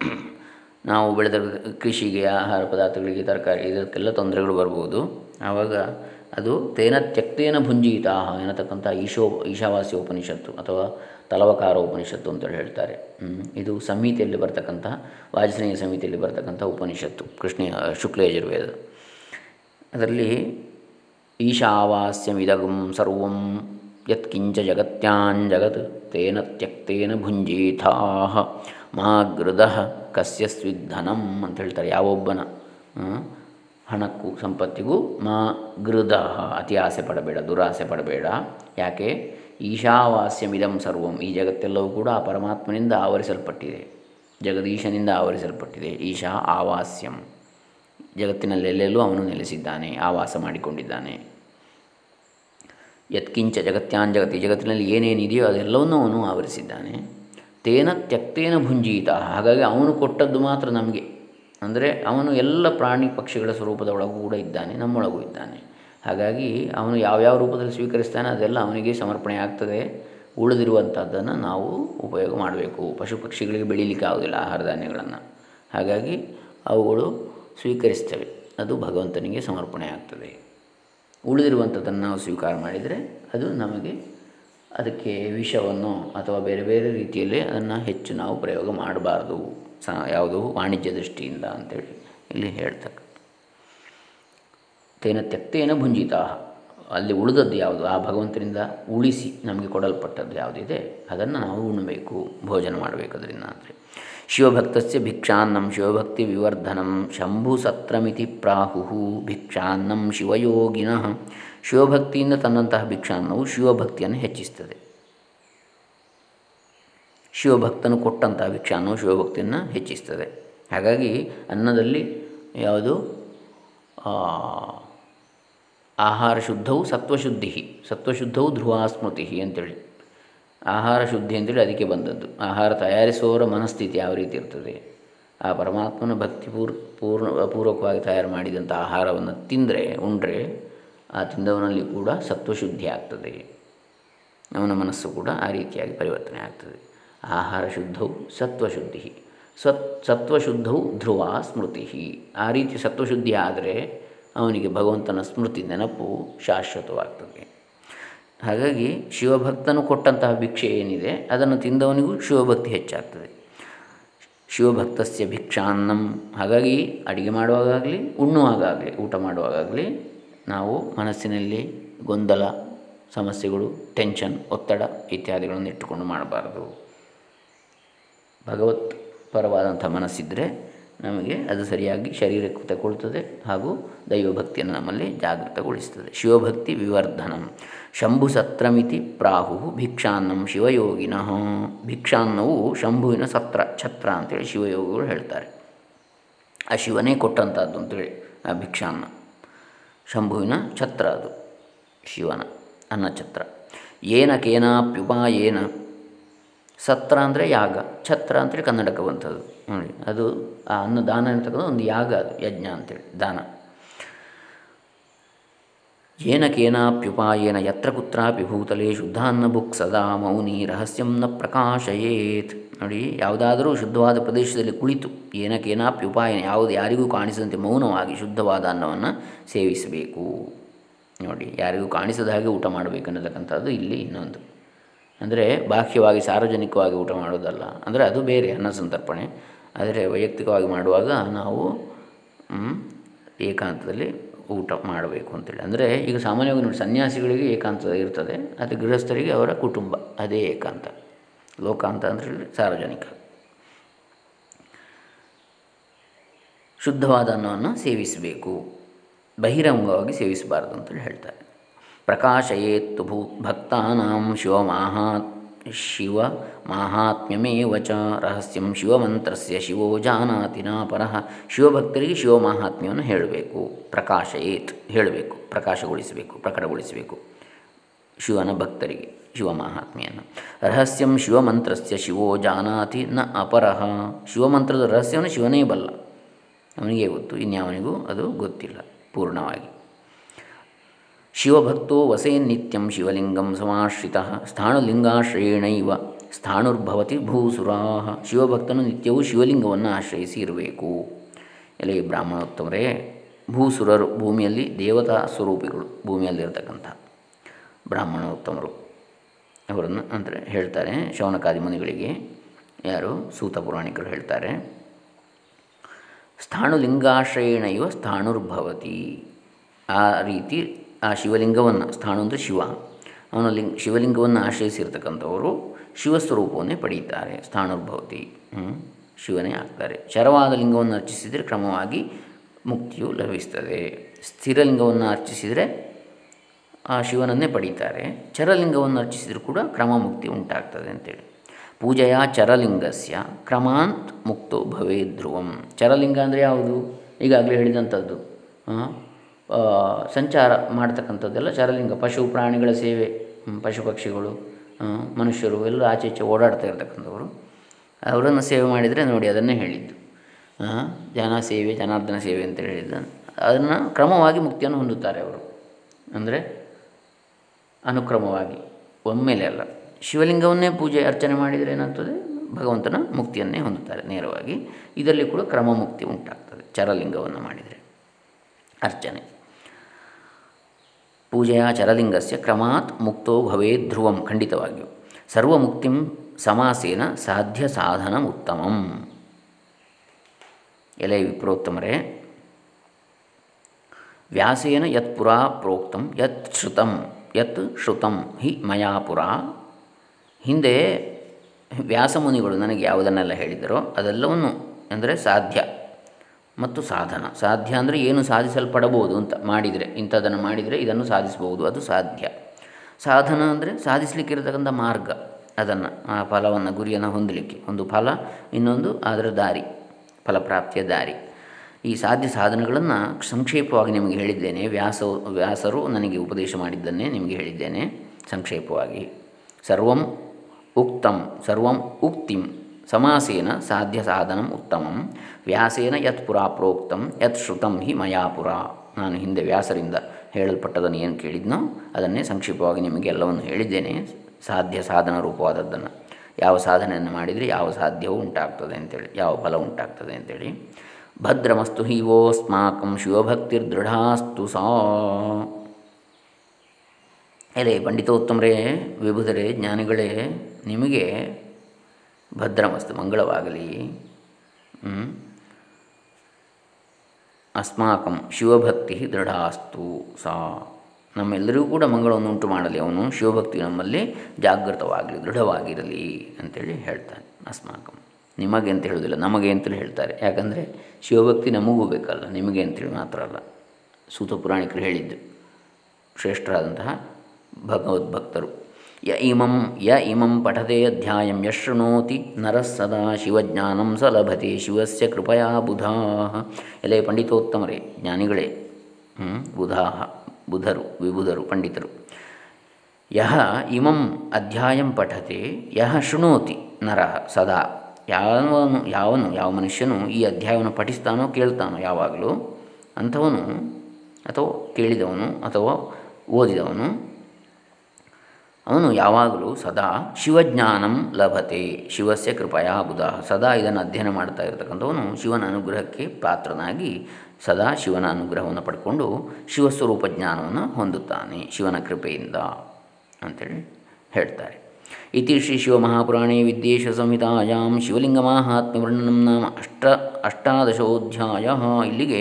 <clears throat> ನಾವು ಬೆಳೆದ ಕೃಷಿಗೆ, ಆಹಾರ ಪದಾರ್ಥಗಳಿಗೆ, ತರಕಾರಿ, ಇದಕ್ಕೆಲ್ಲ ತೊಂದರೆಗಳು ಬರ್ಬೋದು. ಆವಾಗ ಅದು ತೇನ ತ್ಯಕ್ತೇನ ಭುಂಜೀತ ಎನ್ನತಕ್ಕಂಥ ಈಶೋ, ಈಶಾವಾಸ್ಯ ಉಪನಿಷತ್ತು ಅಥವಾ ತಲವಕಾರ ಉಪನಿಷತ್ತು ಅಂತೇಳಿ ಹೇಳ್ತಾರೆ. ಇದು ಸಂಹಿತೆಯಲ್ಲಿ ಬರ್ತಕ್ಕಂಥ ವಾಜಸ್ನೇಯ ಸಂಹಿತೆಯಲ್ಲಿ ಬರ್ತಕ್ಕಂಥ ಉಪನಿಷತ್ತು ಕೃಷ್ಣ ಶುಕ್ಲಯಜುರ್ವೇದ ಅದರಲ್ಲಿ ಈಶಾವಾಸ್ಯಮಿದಗಂ ಸರ್ವಂ ಯತ್ಕಿಂಚ ಜಗತ್ಯಾನ್ ತೇನ ತ್ಯಕ್ತೇನ ಭುಂಜೀಥಾಹ ಮಾ ಗೃದ ಕಸ್ಯ ಅಂತ ಹೇಳ್ತಾರೆ. ಯಾವೊಬ್ಬನ ಹಣಕ್ಕೂ ಸಂಪತ್ತಿಗೂ ಮಾ ಗೃದ ಅತಿ ಆಸೆ ಪಡಬೇಡ, ದುರಾಸೆ ಪಡಬೇಡ. ಯಾಕೆ? ಈಶಾವಾಸ್ಯಮಿದಂ ಸರ್ವಂ. ಈ ಜಗತ್ತೆಲ್ಲವೂ ಕೂಡ ಆ ಪರಮಾತ್ಮನಿಂದ ಆವರಿಸಲ್ಪಟ್ಟಿದೆ. ಜಗದೀಶನಿಂದ ಆವರಿಸಲ್ಪಟ್ಟಿದೆ. ಈಶಾ ಆವಾಸ್ಯಂ. ಜಗತ್ತಿನಲ್ಲೆಲ್ಲೆಲ್ಲೂ ಅವನು ನೆಲೆಸಿದ್ದಾನೆ, ಆವಾಸ ಮಾಡಿಕೊಂಡಿದ್ದಾನೆ. ಯತ್ಕಿಂಚ ಜಗತ್ಯಾನ್ ಜಗತಿ, ಜಗತ್ತಿನಲ್ಲಿ ಏನೇನಿದೆಯೋ ಅದೆಲ್ಲವನ್ನೂ ಅವನು ಆವರಿಸಿದ್ದಾನೆ. ತೇನ ತ್ಯಕ್ತೇನ ಭುಂಜೀತ, ಹಾಗಾಗಿ ಅವನು ಕೊಟ್ಟದ್ದು ಮಾತ್ರ ನಮಗೆ. ಅಂದರೆ ಅವನು ಎಲ್ಲ ಪ್ರಾಣಿ ಪಕ್ಷಿಗಳ ಸ್ವರೂಪದ ಒಳಗೂ ಕೂಡ ಇದ್ದಾನೆ, ನಮ್ಮೊಳಗೂ ಇದ್ದಾನೆ. ಹಾಗಾಗಿ ಅವನು ಯಾವ್ಯಾವ ರೂಪದಲ್ಲಿ ಸ್ವೀಕರಿಸ್ತಾನೆ ಅದೆಲ್ಲ ಅವನಿಗೆ ಸಮರ್ಪಣೆ ಆಗ್ತದೆ. ಉಳಿದಿರುವಂಥದ್ದನ್ನು ನಾವು ಉಪಯೋಗ ಮಾಡಬೇಕು. ಪಶು ಪಕ್ಷಿಗಳಿಗೆ ಬೆಳೀಲಿಕ್ಕೆ ಆಗೋದಿಲ್ಲ ಆಹಾರ ಧಾನ್ಯಗಳನ್ನು. ಹಾಗಾಗಿ ಅವುಗಳು ಸ್ವೀಕರಿಸ್ತೇವೆ ಅದು ಭಗವಂತನಿಗೆ ಸಮರ್ಪಣೆ ಆಗ್ತದೆ. ಉಳಿದಿರುವಂಥದ್ದನ್ನು ನಾವು ಸ್ವೀಕಾರ ಮಾಡಿದರೆ ಅದು ನಮಗೆ ಅದಕ್ಕೆ ವಿಷವನ್ನು ಅಥವಾ ಬೇರೆ ಬೇರೆ ರೀತಿಯಲ್ಲಿ ಅದನ್ನು ಹೆಚ್ಚು ನಾವು ಪ್ರಯೋಗ ಮಾಡಬಾರ್ದು. ಸ ಯಾವುದು ವಾಣಿಜ್ಯ ದೃಷ್ಟಿಯಿಂದ ಅಂತೇಳಿ ಇಲ್ಲಿ ಹೇಳ್ತಕ್ಕ ತೇನ ತ್ಯಕ್ತೇನ ಭುಂಜಿತ ಅಲ್ಲಿ ಉಳಿದದ್ದು ಯಾವುದು? ಆ ಭಗವಂತನಿಂದ ಉಳಿಸಿ ನಮಗೆ ಕೊಡಲ್ಪಟ್ಟದ್ದು ಯಾವುದಿದೆ? ಅದನ್ನು ನಾವು ಉಣ್ಣಬೇಕು ಭೋಜನ ಮಾಡಬೇಕು ಅದರಿಂದ ಅಂದರೆ ಶಿವಭಕ್ತಸ್ಯ ಭಿಕ್ಷಾನ್ನಂ ಶಿವಭಕ್ತಿ ವಿವರ್ಧನಂ ಶಂಭು ಸತ್ರಮಿತಿ ಪ್ರಾಹು ಭಿಕ್ಷಾನ್ನಂ ಶಿವಯೋಗಿನಃ. ಶಿವಭಕ್ತಿಯಿಂದ ತನ್ನಂತಹ ಭಿಕ್ಷಾನ್ನವು ಶಿವಭಕ್ತಿಯನ್ನು ಹೆಚ್ಚಿಸ್ತದೆ. ಶಿವಭಕ್ತನು ಕೊಟ್ಟಂತಹ ಭಿಕ್ಷಾನ್ನವು ಶಿವಭಕ್ತಿಯನ್ನು ಹೆಚ್ಚಿಸ್ತದೆ. ಹಾಗಾಗಿ ಅನ್ನದಲ್ಲಿ ಯಾವುದು? ಆಹಾರ ಶುದ್ಧವು ಸತ್ವಶುದ್ಧಿ ಸತ್ವಶುದ್ಧವು ಧ್ರುವ ಸ್ಮೃತಿ ಅಂತೇಳಿ. ಆಹಾರ ಶುದ್ಧಿ ಅಂತೇಳಿ ಅದಕ್ಕೆ ಬಂದದ್ದು. ಆಹಾರ ತಯಾರಿಸುವವರ ಮನಸ್ಥಿತಿ ಯಾವ ರೀತಿ ಇರ್ತದೆ? ಆ ಪರಮಾತ್ಮನ ಭಕ್ತಿ ಪೂರ್, ಪೂರ್ಣ, ಪೂರ್ವಕವಾಗಿ ತಯಾರು ಮಾಡಿದಂಥ ಆಹಾರವನ್ನು ತಿಂದರೆ, ಉಂಡ್ರೆ, ಆ ತಿಂದವನಲ್ಲಿ ಕೂಡ ಸತ್ವಶುದ್ಧಿ ಆಗ್ತದೆ. ಅವನ ಮನಸ್ಸು ಕೂಡ ಆ ರೀತಿಯಾಗಿ ಪರಿವರ್ತನೆ ಆಗ್ತದೆ. ಆಹಾರ ಶುದ್ಧವು ಸತ್ವಶುದ್ಧಿ ಸತ್ ಸತ್ವಶುದ್ಧವು ಧ್ರುವ ಸ್ಮೃತಿ ಆ ರೀತಿ ಸತ್ವಶುದ್ಧಿ ಆದರೆ ಅವನಿಗೆ ಭಗವಂತನ ಸ್ಮೃತಿ ನೆನಪು ಶಾಶ್ವತವಾಗ್ತದೆ. ಹಾಗಾಗಿ ಶಿವಭಕ್ತನು ಕೊಟ್ಟಂತಹ ಭಿಕ್ಷೆ ಏನಿದೆ, ಅದನ್ನು ತಿಂದವನಿಗೂ ಶಿವಭಕ್ತಿ ಹೆಚ್ಚಾಗ್ತದೆ. ಶಿವಭಕ್ತಸ್ಯ ಭಿಕ್ಷಾನ್ನಂ. ಹಾಗಾಗಿ ಅಡುಗೆ ಮಾಡುವಾಗಲಿ ಉಣ್ಣುವಾಗಲಿ ಊಟ ಮಾಡುವಾಗಲಿ ನಾವು ಮನಸ್ಸಿನಲ್ಲಿ ಗೊಂದಲ, ಸಮಸ್ಯೆಗಳು, ಟೆನ್ಷನ್, ಒತ್ತಡ ಇತ್ಯಾದಿಗಳನ್ನು ಇಟ್ಟುಕೊಂಡು ಮಾಡಬಾರ್ದು. ಭಗವತ್ ಪರವಾದಂಥ ಮನಸ್ಸಿದ್ದರೆ ನಮಗೆ ಅದು ಸರಿಯಾಗಿ ಶರೀರಕ್ಕೆ ತಗೊಳ್ತದೆ ಹಾಗೂ ದೈವಭಕ್ತಿಯನ್ನು ನಮ್ಮಲ್ಲಿ ಜಾಗೃತಗೊಳಿಸ್ತದೆ. ಶಿವಭಕ್ತಿ ವಿವರ್ಧನಂ. ಶಂಭು ಸತ್ರಮಿತಿ ಪ್ರಾಹು ಭಿಕ್ಷಾನ್ನಂ ಶಿವಯೋಗಿನಃ. ಭಿಕ್ಷಾನ್ನವು ಶಂಭುವಿನ ಸತ್ರ, ಛತ್ರ ಅಂತೇಳಿ ಶಿವಯೋಗಿಗಳು ಹೇಳ್ತಾರೆ. ಆ ಶಿವನೇ ಕೊಟ್ಟಂಥದ್ದು ಅಂತೇಳಿ ಆ ಭಿಕ್ಷಾನ್ನ. ಶಂಭುವಿನ ಛತ್ರ ಅದು, ಶಿವನ ಅನ್ನಛತ್ರ ಏನ ಕೇನಾಪ್ಯುಪಾಯೇನ ಸತ್ರ ಅಂದರೆ ಯಾಗ, ಛತ್ರ ಅಂತೇಳಿ ಕನ್ನಡಕ್ಕೆ ನೋಡಿ, ಅದು ಆ ಅನ್ನ ದಾನ ಅಂತಕ್ಕಂಥ ಒಂದು ಯಾಗ ಅದು, ಯಜ್ಞ ಅಂತೇಳಿ, ದಾನ. ಏನ ಕೇನಾಪ್ಯುಪಾಯೇನ ಯತ್ರ ಕುತ್ರಾಪಿ ಭೂತಲೆ ಶುದ್ಧಾನ್ನ ಬುಕ್ ಸದಾ ಮೌನಿ ರಹಸ್ಯಂನ ಪ್ರಕಾಶಯೇತ್. ನೋಡಿ, ಯಾವುದಾದರೂ ಶುದ್ಧವಾದ ಪ್ರದೇಶದಲ್ಲಿ ಕುಳಿತು ಏನ ಕೇನಾಪ್ಯುಪಾಯನ ಯಾವುದು ಯಾರಿಗೂ ಕಾಣಿಸದಂತೆ ಮೌನವಾಗಿ ಶುದ್ಧವಾದ ಅನ್ನವನ್ನು ಸೇವಿಸಬೇಕು. ನೋಡಿ, ಯಾರಿಗೂ ಕಾಣಿಸದ ಹಾಗೆ ಊಟ ಮಾಡಬೇಕನ್ನತಕ್ಕಂಥದ್ದು ಇಲ್ಲಿ ಇನ್ನೊಂದು. ಅಂದರೆ ಬಾಹ್ಯವಾಗಿ ಸಾರ್ವಜನಿಕವಾಗಿ ಊಟ ಮಾಡೋದಲ್ಲ. ಅಂದರೆ ಅದು ಬೇರೆ ಅನ್ನ ಸಂತರ್ಪಣೆ. ಆದರೆ ವೈಯಕ್ತಿಕವಾಗಿ ಮಾಡುವಾಗ ನಾವು ಏಕಾಂತದಲ್ಲಿ ಊಟ ಮಾಡಬೇಕು ಅಂತೇಳಿ. ಅಂದರೆ ಈಗ ಸಾಮಾನ್ಯವಾಗಿ ನೋಡಿ, ಸನ್ಯಾಸಿಗಳಿಗೆ ಏಕಾಂತ ಇರ್ತದೆ. ಅದು ಗೃಹಸ್ಥರಿಗೆ ಅವರ ಕುಟುಂಬ. ಅದೇ ಏಕಾಂತ. ಲೋಕಾಂತ ಅಂದರೆ ಸಾರ್ವಜನಿಕ. ಶುದ್ಧವಾದ ಅನ್ನವನ್ನು ಸೇವಿಸಬೇಕು. ಬಹಿರಂಗವಾಗಿ ಸೇವಿಸಬಾರ್ದು ಅಂತೇಳಿ ಹೇಳ್ತಾರೆ. ಪ್ರಕಾಶಯೇತ್ತು ಭೂ ಭಕ್ತಾನಾಂ ಶಿವಮಾಹಾತ್ ಶಿವ ಮಾಹಾತ್ಮ್ಯಮೇವ ಚ ರಹಸ್ಯಂ ಶಿವಮಂತ್ರಸ್ಯ ಶಿವೋ ಜಾನಾತಿನ ಪರಃ. ಶಿವಭಕ್ತರಿಗೆ ಶಿವಮಾಹಾತ್ಮ್ಯವನ್ನು ಹೇಳಬೇಕು. ಪ್ರಕಾಶಯೇತ್ ಹೇಳಬೇಕು. ಪ್ರಕಾಶಗೊಳಿಸಬೇಕು. ಪ್ರಕಟಗೊಳಿಸಬೇಕು. ಶಿವನ ಭಕ್ತರಿಗೆ ಶಿವ ಮಹಾತ್ಮೆಯನ್ನು ರಹಸ್ಯಂ ಶಿವಮಂತ್ರಸ್ಯ ಶಿವೋ ಜಾನಾತಿ ನ ಅಪರಹ ಶಿವಮಂತ್ರದ ರಹಸ್ಯವನ್ನು ಶಿವನೇ ಬಲ್ಲ. ಅವನಿಗೆ ಗೊತ್ತು. ಇನ್ಯಾವನಿಗೂ ಅದು ಗೊತ್ತಿಲ್ಲ. ಪೂರ್ಣವಾಗಿ. ಶಿವಭಕ್ತೋ ವಸೇ ನಿತ್ಯಂ ಶಿವಲಿಂಗಂ ಸಮಾಶ್ರಿತ ಸ್ಥಾಣುಲಿಂಗಾಶ್ರಯೇಣೈವ ಸ್ಥಾಣುರ್ಭವತಿ ಭೂಸುರಾ ಶಿವಭಕ್ತನು ನಿತ್ಯವೂ ಶಿವಲಿಂಗವನ್ನು ಆಶ್ರಯಿಸಿ ಇರಬೇಕು. ಎಲೆ ಬ್ರಾಹ್ಮಣೋತ್ತಮರೇ, ಭೂಸುರರು ಭೂಮಿಯಲ್ಲಿ ದೇವತಾ ಸ್ವರೂಪಿಗಳು ಭೂಮಿಯಲ್ಲಿರತಕ್ಕಂಥ ಬ್ರಾಹ್ಮಣೋತ್ತಮರು. ಅವರನ್ನು ಅಂದರೆ ಹೇಳ್ತಾರೆ ಶೌನಕಾದಿ ಮುನಿಗಳಿಗೆ, ಯಾರು? ಸೂತ ಪುರಾಣಿಕರು ಹೇಳ್ತಾರೆ ಸ್ಥಾಣುಲಿಂಗಾಶ್ರಯೇಣ ಇವ ಸ್ಥಾಣುರ್ಭವತಿ. ಆ ರೀತಿ ಆ ಶಿವಲಿಂಗವನ್ನು, ಸ್ಥಾನ ಅಂದರೆ ಶಿವ. ಅವನ ಲಿಂಗ, ಶಿವಲಿಂಗವನ್ನು ಆಶ್ರಯಿಸಿರ್ತಕ್ಕಂಥವರು ಶಿವಸ್ವರೂಪವನ್ನೇ ಪಡೆಯುತ್ತಾರೆ ಸ್ಥಾಣುರ್ಭವತಿ ಶಿವನೇ ಆಗ್ತಾರೆ. ಶರವಾದ ಲಿಂಗವನ್ನು ಅರ್ಚಿಸಿದರೆ ಕ್ರಮವಾಗಿ ಮುಕ್ತಿಯು ಲಭಿಸ್ತದೆ. ಸ್ಥಿರಲಿಂಗವನ್ನು ಅರ್ಚಿಸಿದರೆ ಆ ಶಿವನನ್ನೇ ಪಡೀತಾರೆ ಚರಲಿಂಗವನ್ನು ಅರ್ಚಿಸಿದರೂ ಕೂಡ ಕ್ರಮ ಮುಕ್ತಿ ಉಂಟಾಗ್ತದೆ ಅಂತೇಳಿ. ಪೂಜೆಯ ಚರಲಿಂಗಸ್ಯ ಕ್ರಮಾಂತ್ ಮುಕ್ತೋ ಭವೇ ಧ್ರುವಂ ಚರಲಿಂಗ ಅಂದರೆ ಯಾವುದು? ಈಗಾಗಲೇ ಹೇಳಿದಂಥದ್ದು. ಸಂಚಾರ ಮಾಡ್ತಕ್ಕಂಥದ್ದೆಲ್ಲ ಚರಲಿಂಗ ಪಶು ಪ್ರಾಣಿಗಳ ಸೇವೆ ಪಶು ಪಕ್ಷಿಗಳು ಮನುಷ್ಯರು ಎಲ್ಲ ಆಚೆ ಈಚೆ ಓಡಾಡ್ತಾ ಇರ್ತಕ್ಕಂಥವರು. ಅವರನ್ನು ಸೇವೆ ಮಾಡಿದರೆ ನೋಡಿ ಅದನ್ನೇ ಹೇಳಿದ್ದು. ಜನ ಸೇವೆ ಜನಾರ್ದನ ಸೇವೆ ಅಂತ ಹೇಳಿದ್ದು. ಅದನ್ನು ಕ್ರಮವಾಗಿ ಮುಕ್ತಿಯನ್ನು ಹೊಂದುತ್ತಾರೆ ಅವರು. ಅಂದರೆ ಅನುಕ್ರಮವಾಗಿ, ಒಮ್ಮೆಲೆ ಅಲ್ಲ. ಶಿವಲಿಂಗವನ್ನೇ ಪೂಜೆ, ಅರ್ಚನೆ ಮಾಡಿದರೆ ಏನಾಗ್ತದೆ? ಭಗವಂತನ ಮುಕ್ತಿಯನ್ನೇ ಹೊಂದುತ್ತಾರೆ ನೇರವಾಗಿ. ಇದರಲ್ಲಿ ಕೂಡ ಕ್ರಮ ಮುಕ್ತಿ ಉಂಟಾಗ್ತದೆ, ಚರಲಿಂಗವನ್ನು ಮಾಡಿದರೆ. ಅರ್ಚನೆ. ಪೂಜೆಯ ಚರಲಿಂಗಸ್ಯ ಕ್ರಮಾತ್ ಮುಕ್ತೋ ಭವೇ ಧ್ರುವಂ ಖಂಡಿತವಾಗಿಯೂ. ಸರ್ವಮುಕ್ತಿಂ ಸಮಾಸೇನ ಸಾಧ್ಯ ಸಾಧನ ಉತ್ತಮಂ. ಎಲೆ ವಿಪ್ರೋತ್ತಮರೇ, ವ್ಯಾಸೇನ ಯತ್ ಪುರಾ ಪ್ರೋಕ್ತಂ, ಯತ್ ಶ್ರುತಂ ಯತ್ ಶ್ರುತಂ ಹಿ ಮಯಾಪುರ ಹಿಂದೆ ವ್ಯಾಸಮುನಿಗಳು ನನಗೆ ಯಾವುದನ್ನೆಲ್ಲ ಹೇಳಿದರೋ ಅದೆಲ್ಲವನ್ನು, ಅಂದರೆ ಸಾಧ್ಯ. ಮತ್ತು ಸಾಧನ. ಸಾಧ್ಯ ಅಂದರೆ ಏನು ಸಾಧಿಸಲ್ಪಡಬಹುದು ಅಂತ ಮಾಡಿದರೆ, ಇಂಥದ್ದನ್ನು ಮಾಡಿದರೆ ಇದನ್ನು ಸಾಧಿಸಬಹುದು, ಅದು ಸಾಧ್ಯ. ಸಾಧನ ಅಂದರೆ ಸಾಧಿಸಲಿಕ್ಕಿರತಕ್ಕಂಥ ಮಾರ್ಗ, ಅದನ್ನು, ಆ ಫಲವನ್ನು, ಗುರಿಯನ್ನು ಹೊಂದಲಿಕ್ಕೆ. ಒಂದು ಫಲ, ಇನ್ನೊಂದು ಅದರ ದಾರಿ, ಫಲಪ್ರಾಪ್ತಿಯ ದಾರಿ. ಈ ಸಾಧ್ಯ ಸಾಧನಗಳನ್ನು ಸಂಕ್ಷೇಪವಾಗಿ ನಿಮಗೆ ಹೇಳಿದ್ದೇನೆ. ವ್ಯಾಸ ವ್ಯಾಸರು ನನಗೆ ಉಪದೇಶ ಮಾಡಿದ್ದನ್ನೇ ನಿಮಗೆ ಹೇಳಿದ್ದೇನೆ. ಸಂಕ್ಷೇಪವಾಗಿ. ಸರ್ವಂ ಉಕ್ತಂ, ಸರ್ವಂ ಉಕ್ತಿಂ. ಸಮಾಸೇನ ಸಾಧ್ಯ ಸಾಧನಂ ಉತ್ತಮಂ ವ್ಯಾಸೇನ ಯತ್ ಪುರಾ ಪ್ರೋಕ್ತಂ ಯತ್ ಶ್ರುತಂ ಹಿ ಮಯಾಪುರ ನಾನು ಹಿಂದೆ ವ್ಯಾಸರಿಂದ ಹೇಳಲ್ಪಟ್ಟದನ್ನು ಏನು ಕೇಳಿದ್ನೋ, ಅದನ್ನೇ ಸಂಕ್ಷಿಪ್ತವಾಗಿ ನಿಮಗೆ ಎಲ್ಲವನ್ನು ಹೇಳಿದ್ದೇನೆ. ಸಾಧ್ಯ ಸಾಧನ ರೂಪವಾದದ್ದನ್ನು. ಯಾವ ಸಾಧನೆಯನ್ನು ಮಾಡಿದರೆ ಯಾವ ಸಾಧ್ಯವೂ ಉಂಟಾಗ್ತದೆ ಅಂತೇಳಿ, ಯಾವ ಫಲ ಉಂಟಾಗ್ತದೆ ಅಂತೇಳಿ. ಭದ್ರಮಸ್ತು ಹೀವೋಸ್ಮಾಕಂ ಶಿವಭಕ್ತಿರ್ದೃಢಾಸ್ತು ಸಾ। ಎಲೆ ಪಂಡಿತೋತ್ತಮರೇ, ವಿಭುಧರೇ, ಜ್ಞಾನಿಗಳೇ, ನಿಮಗೆ ಭದ್ರಮಸ್ತು, ಮಂಗಳವಾಗಲಿ. ಅಸ್ಮಾಕಂ ಶಿವಭಕ್ತಿ ದೃಢಾಸ್ತು. ಸಾ. ನಮ್ಮೆಲ್ಲರಿಗೂ ಕೂಡ ಮಂಗಳವನ್ನು ಉಂಟು ಮಾಡಲಿ. ಅವನು ಶಿವಭಕ್ತಿ ನಮ್ಮಲ್ಲಿ ಜಾಗೃತವಾಗಲಿ, ದೃಢವಾಗಿರಲಿ ಅಂತೇಳಿ ಹೇಳ್ತಾನೆ ಅಸ್ಮಾಕಂ. ನಿಮಗೆ ಅಂತ ಹೇಳೋದಿಲ್ಲ ನಮಗೆ ಅಂತಲೇ ಹೇಳ್ತಾರೆ. ಯಾಕಂದರೆ ಶಿವಭಕ್ತಿ ನಮಗೂ ಬೇಕಲ್ಲ, ನಿಮಗೆ ಅಂತೇಳಿ ಮಾತ್ರ ಅಲ್ಲ. ಸೂತ ಪುರಾಣಿಕರು ಹೇಳಿದ್ದು ಶ್ರೇಷ್ಠರಾದಂತಹ ಭಗವದ್ಭಕ್ತರು. ಯ ಇಮಂ ಯ ಇಮಂ ಪಠತೆ ಅಧ್ಯಾಯಂ ಯಶೃಣೋತಿ ನರಃ ಸದಾ ಶಿವಜ್ಞಾನಂ ಸ ಲಭತೆ, ಶಿವಸ್ಯ ಕೃಪಯಾ ಬುಧಾ. ಎಲೆ ಪಂಡಿತೋತ್ತಮರೇ, ಜ್ಞಾನಿಗಳೇ ಬುಧಾ, ಬುಧರು, ವಿಬುಧರು, ಪಂಡಿತರು. ಯಹ ಇಮಂ ಅಧ್ಯಾಯಂ ಪಠತೆ, ಯಹ ಶೃಣೋತಿ ನರಃ ಸದಾ. ಯಾವನು ಯಾವನು, ಯಾವ ಮನುಷ್ಯನು ಈ ಅಧ್ಯಾಯವನ್ನು ಪಠಿಸ್ತಾನೋ ಕೇಳ್ತಾನೋ ಯಾವಾಗಲೂ ಅಂಥವನು ಅಥವಾ ಕೇಳಿದವನು ಅಥವಾ ಓದಿದವನು ಅವನು ಯಾವಾಗಲೂ ಸದಾ ಶಿವಜ್ಞಾನಂ ಲಭತೆ, ಶಿವಸ್ಯ ಕೃಪಯಾ ಬುಧ. ಸದಾ ಇದನ್ನು ಅಧ್ಯಯನ ಮಾಡ್ತಾ ಇರತಕ್ಕಂಥವನು ಶಿವನ ಅನುಗ್ರಹಕ್ಕೆ ಪಾತ್ರನಾಗಿ ಸದಾ ಶಿವನ ಅನುಗ್ರಹವನ್ನು ಪಡ್ಕೊಂಡು ಶಿವಸ್ವರೂಪ ಜ್ಞಾನವನ್ನು ಹೊಂದುತ್ತಾನೆ, ಶಿವನ ಕೃಪೆಯಿಂದ ಅಂತೇಳಿ ಹೇಳ್ತಾರೆ. ಇತಿ ಶ್ರೀ ಶಿವಮಹಾಪುರಾಣೇ ವಿದ್ಯೇಶ ಸಂಹಿತಾಯಾಮ್ ಶಿವಲಿಂಗ ಮಾಹಾತ್ಮ್ಯ ವರ್ಣನಂ ನಾಮ ಅಷ್ಟ ಅಷ್ಟಾದಶೋಧ್ಯಾಯ. ಇಲ್ಲಿಗೆ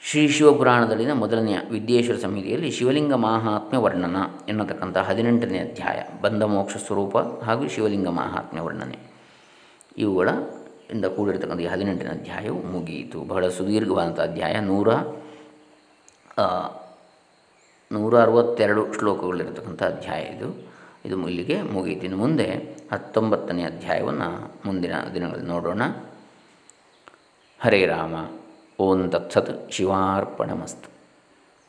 ಶ್ರೀ ಶಿವಪುರಾಣದಲ್ಲಿನ ಮೊದಲನೆಯ ವಿದ್ಯೇಶ್ವರ ಸಂಹಿತೆಯಲ್ಲಿ ಶಿವಲಿಂಗ ಮಹಾತ್ಮ್ಯ ವರ್ಣನ ಎನ್ನತಕ್ಕಂಥ ಹದಿನೆಂಟನೇ ಅಧ್ಯಾಯ, ಬಂಧ ಮೋಕ್ಷ ಸ್ವರೂಪ ಹಾಗೂ ಶಿವಲಿಂಗ ಮಹಾತ್ಮ್ಯ ವರ್ಣನೆ. ಇವುಗಳ ಇಂದ ಕೂಡಿರತಕ್ಕಂಥ ಈ ಹದಿನೆಂಟನೇ ಅಧ್ಯಾಯವು ಮುಗಿಯಿತು. ಬಹಳ ಸುದೀರ್ಘವಾದಂಥ ಅಧ್ಯಾಯ. ನೂರ ನೂರ ಅರವತ್ತೆರಡು ಶ್ಲೋಕಗಳಿರತಕ್ಕಂಥ ಅಧ್ಯಾಯ ಇದು. ಇದು ಇಲ್ಲಿಗೆ ಮುಗಿಯಿತು. ಇನ್ನು ಮುಂದೆ ಹತ್ತೊಂಬತ್ತನೇ ಅಧ್ಯಾಯವನ್ನು ಮುಂದಿನ ದಿನಗಳಲ್ಲಿ ನೋಡೋಣ. ಹರೇ ರಾಮ. ಓಂ ತತ್ಸತ್ ಶಿವಾರ್ಪಣಮಸ್ತು.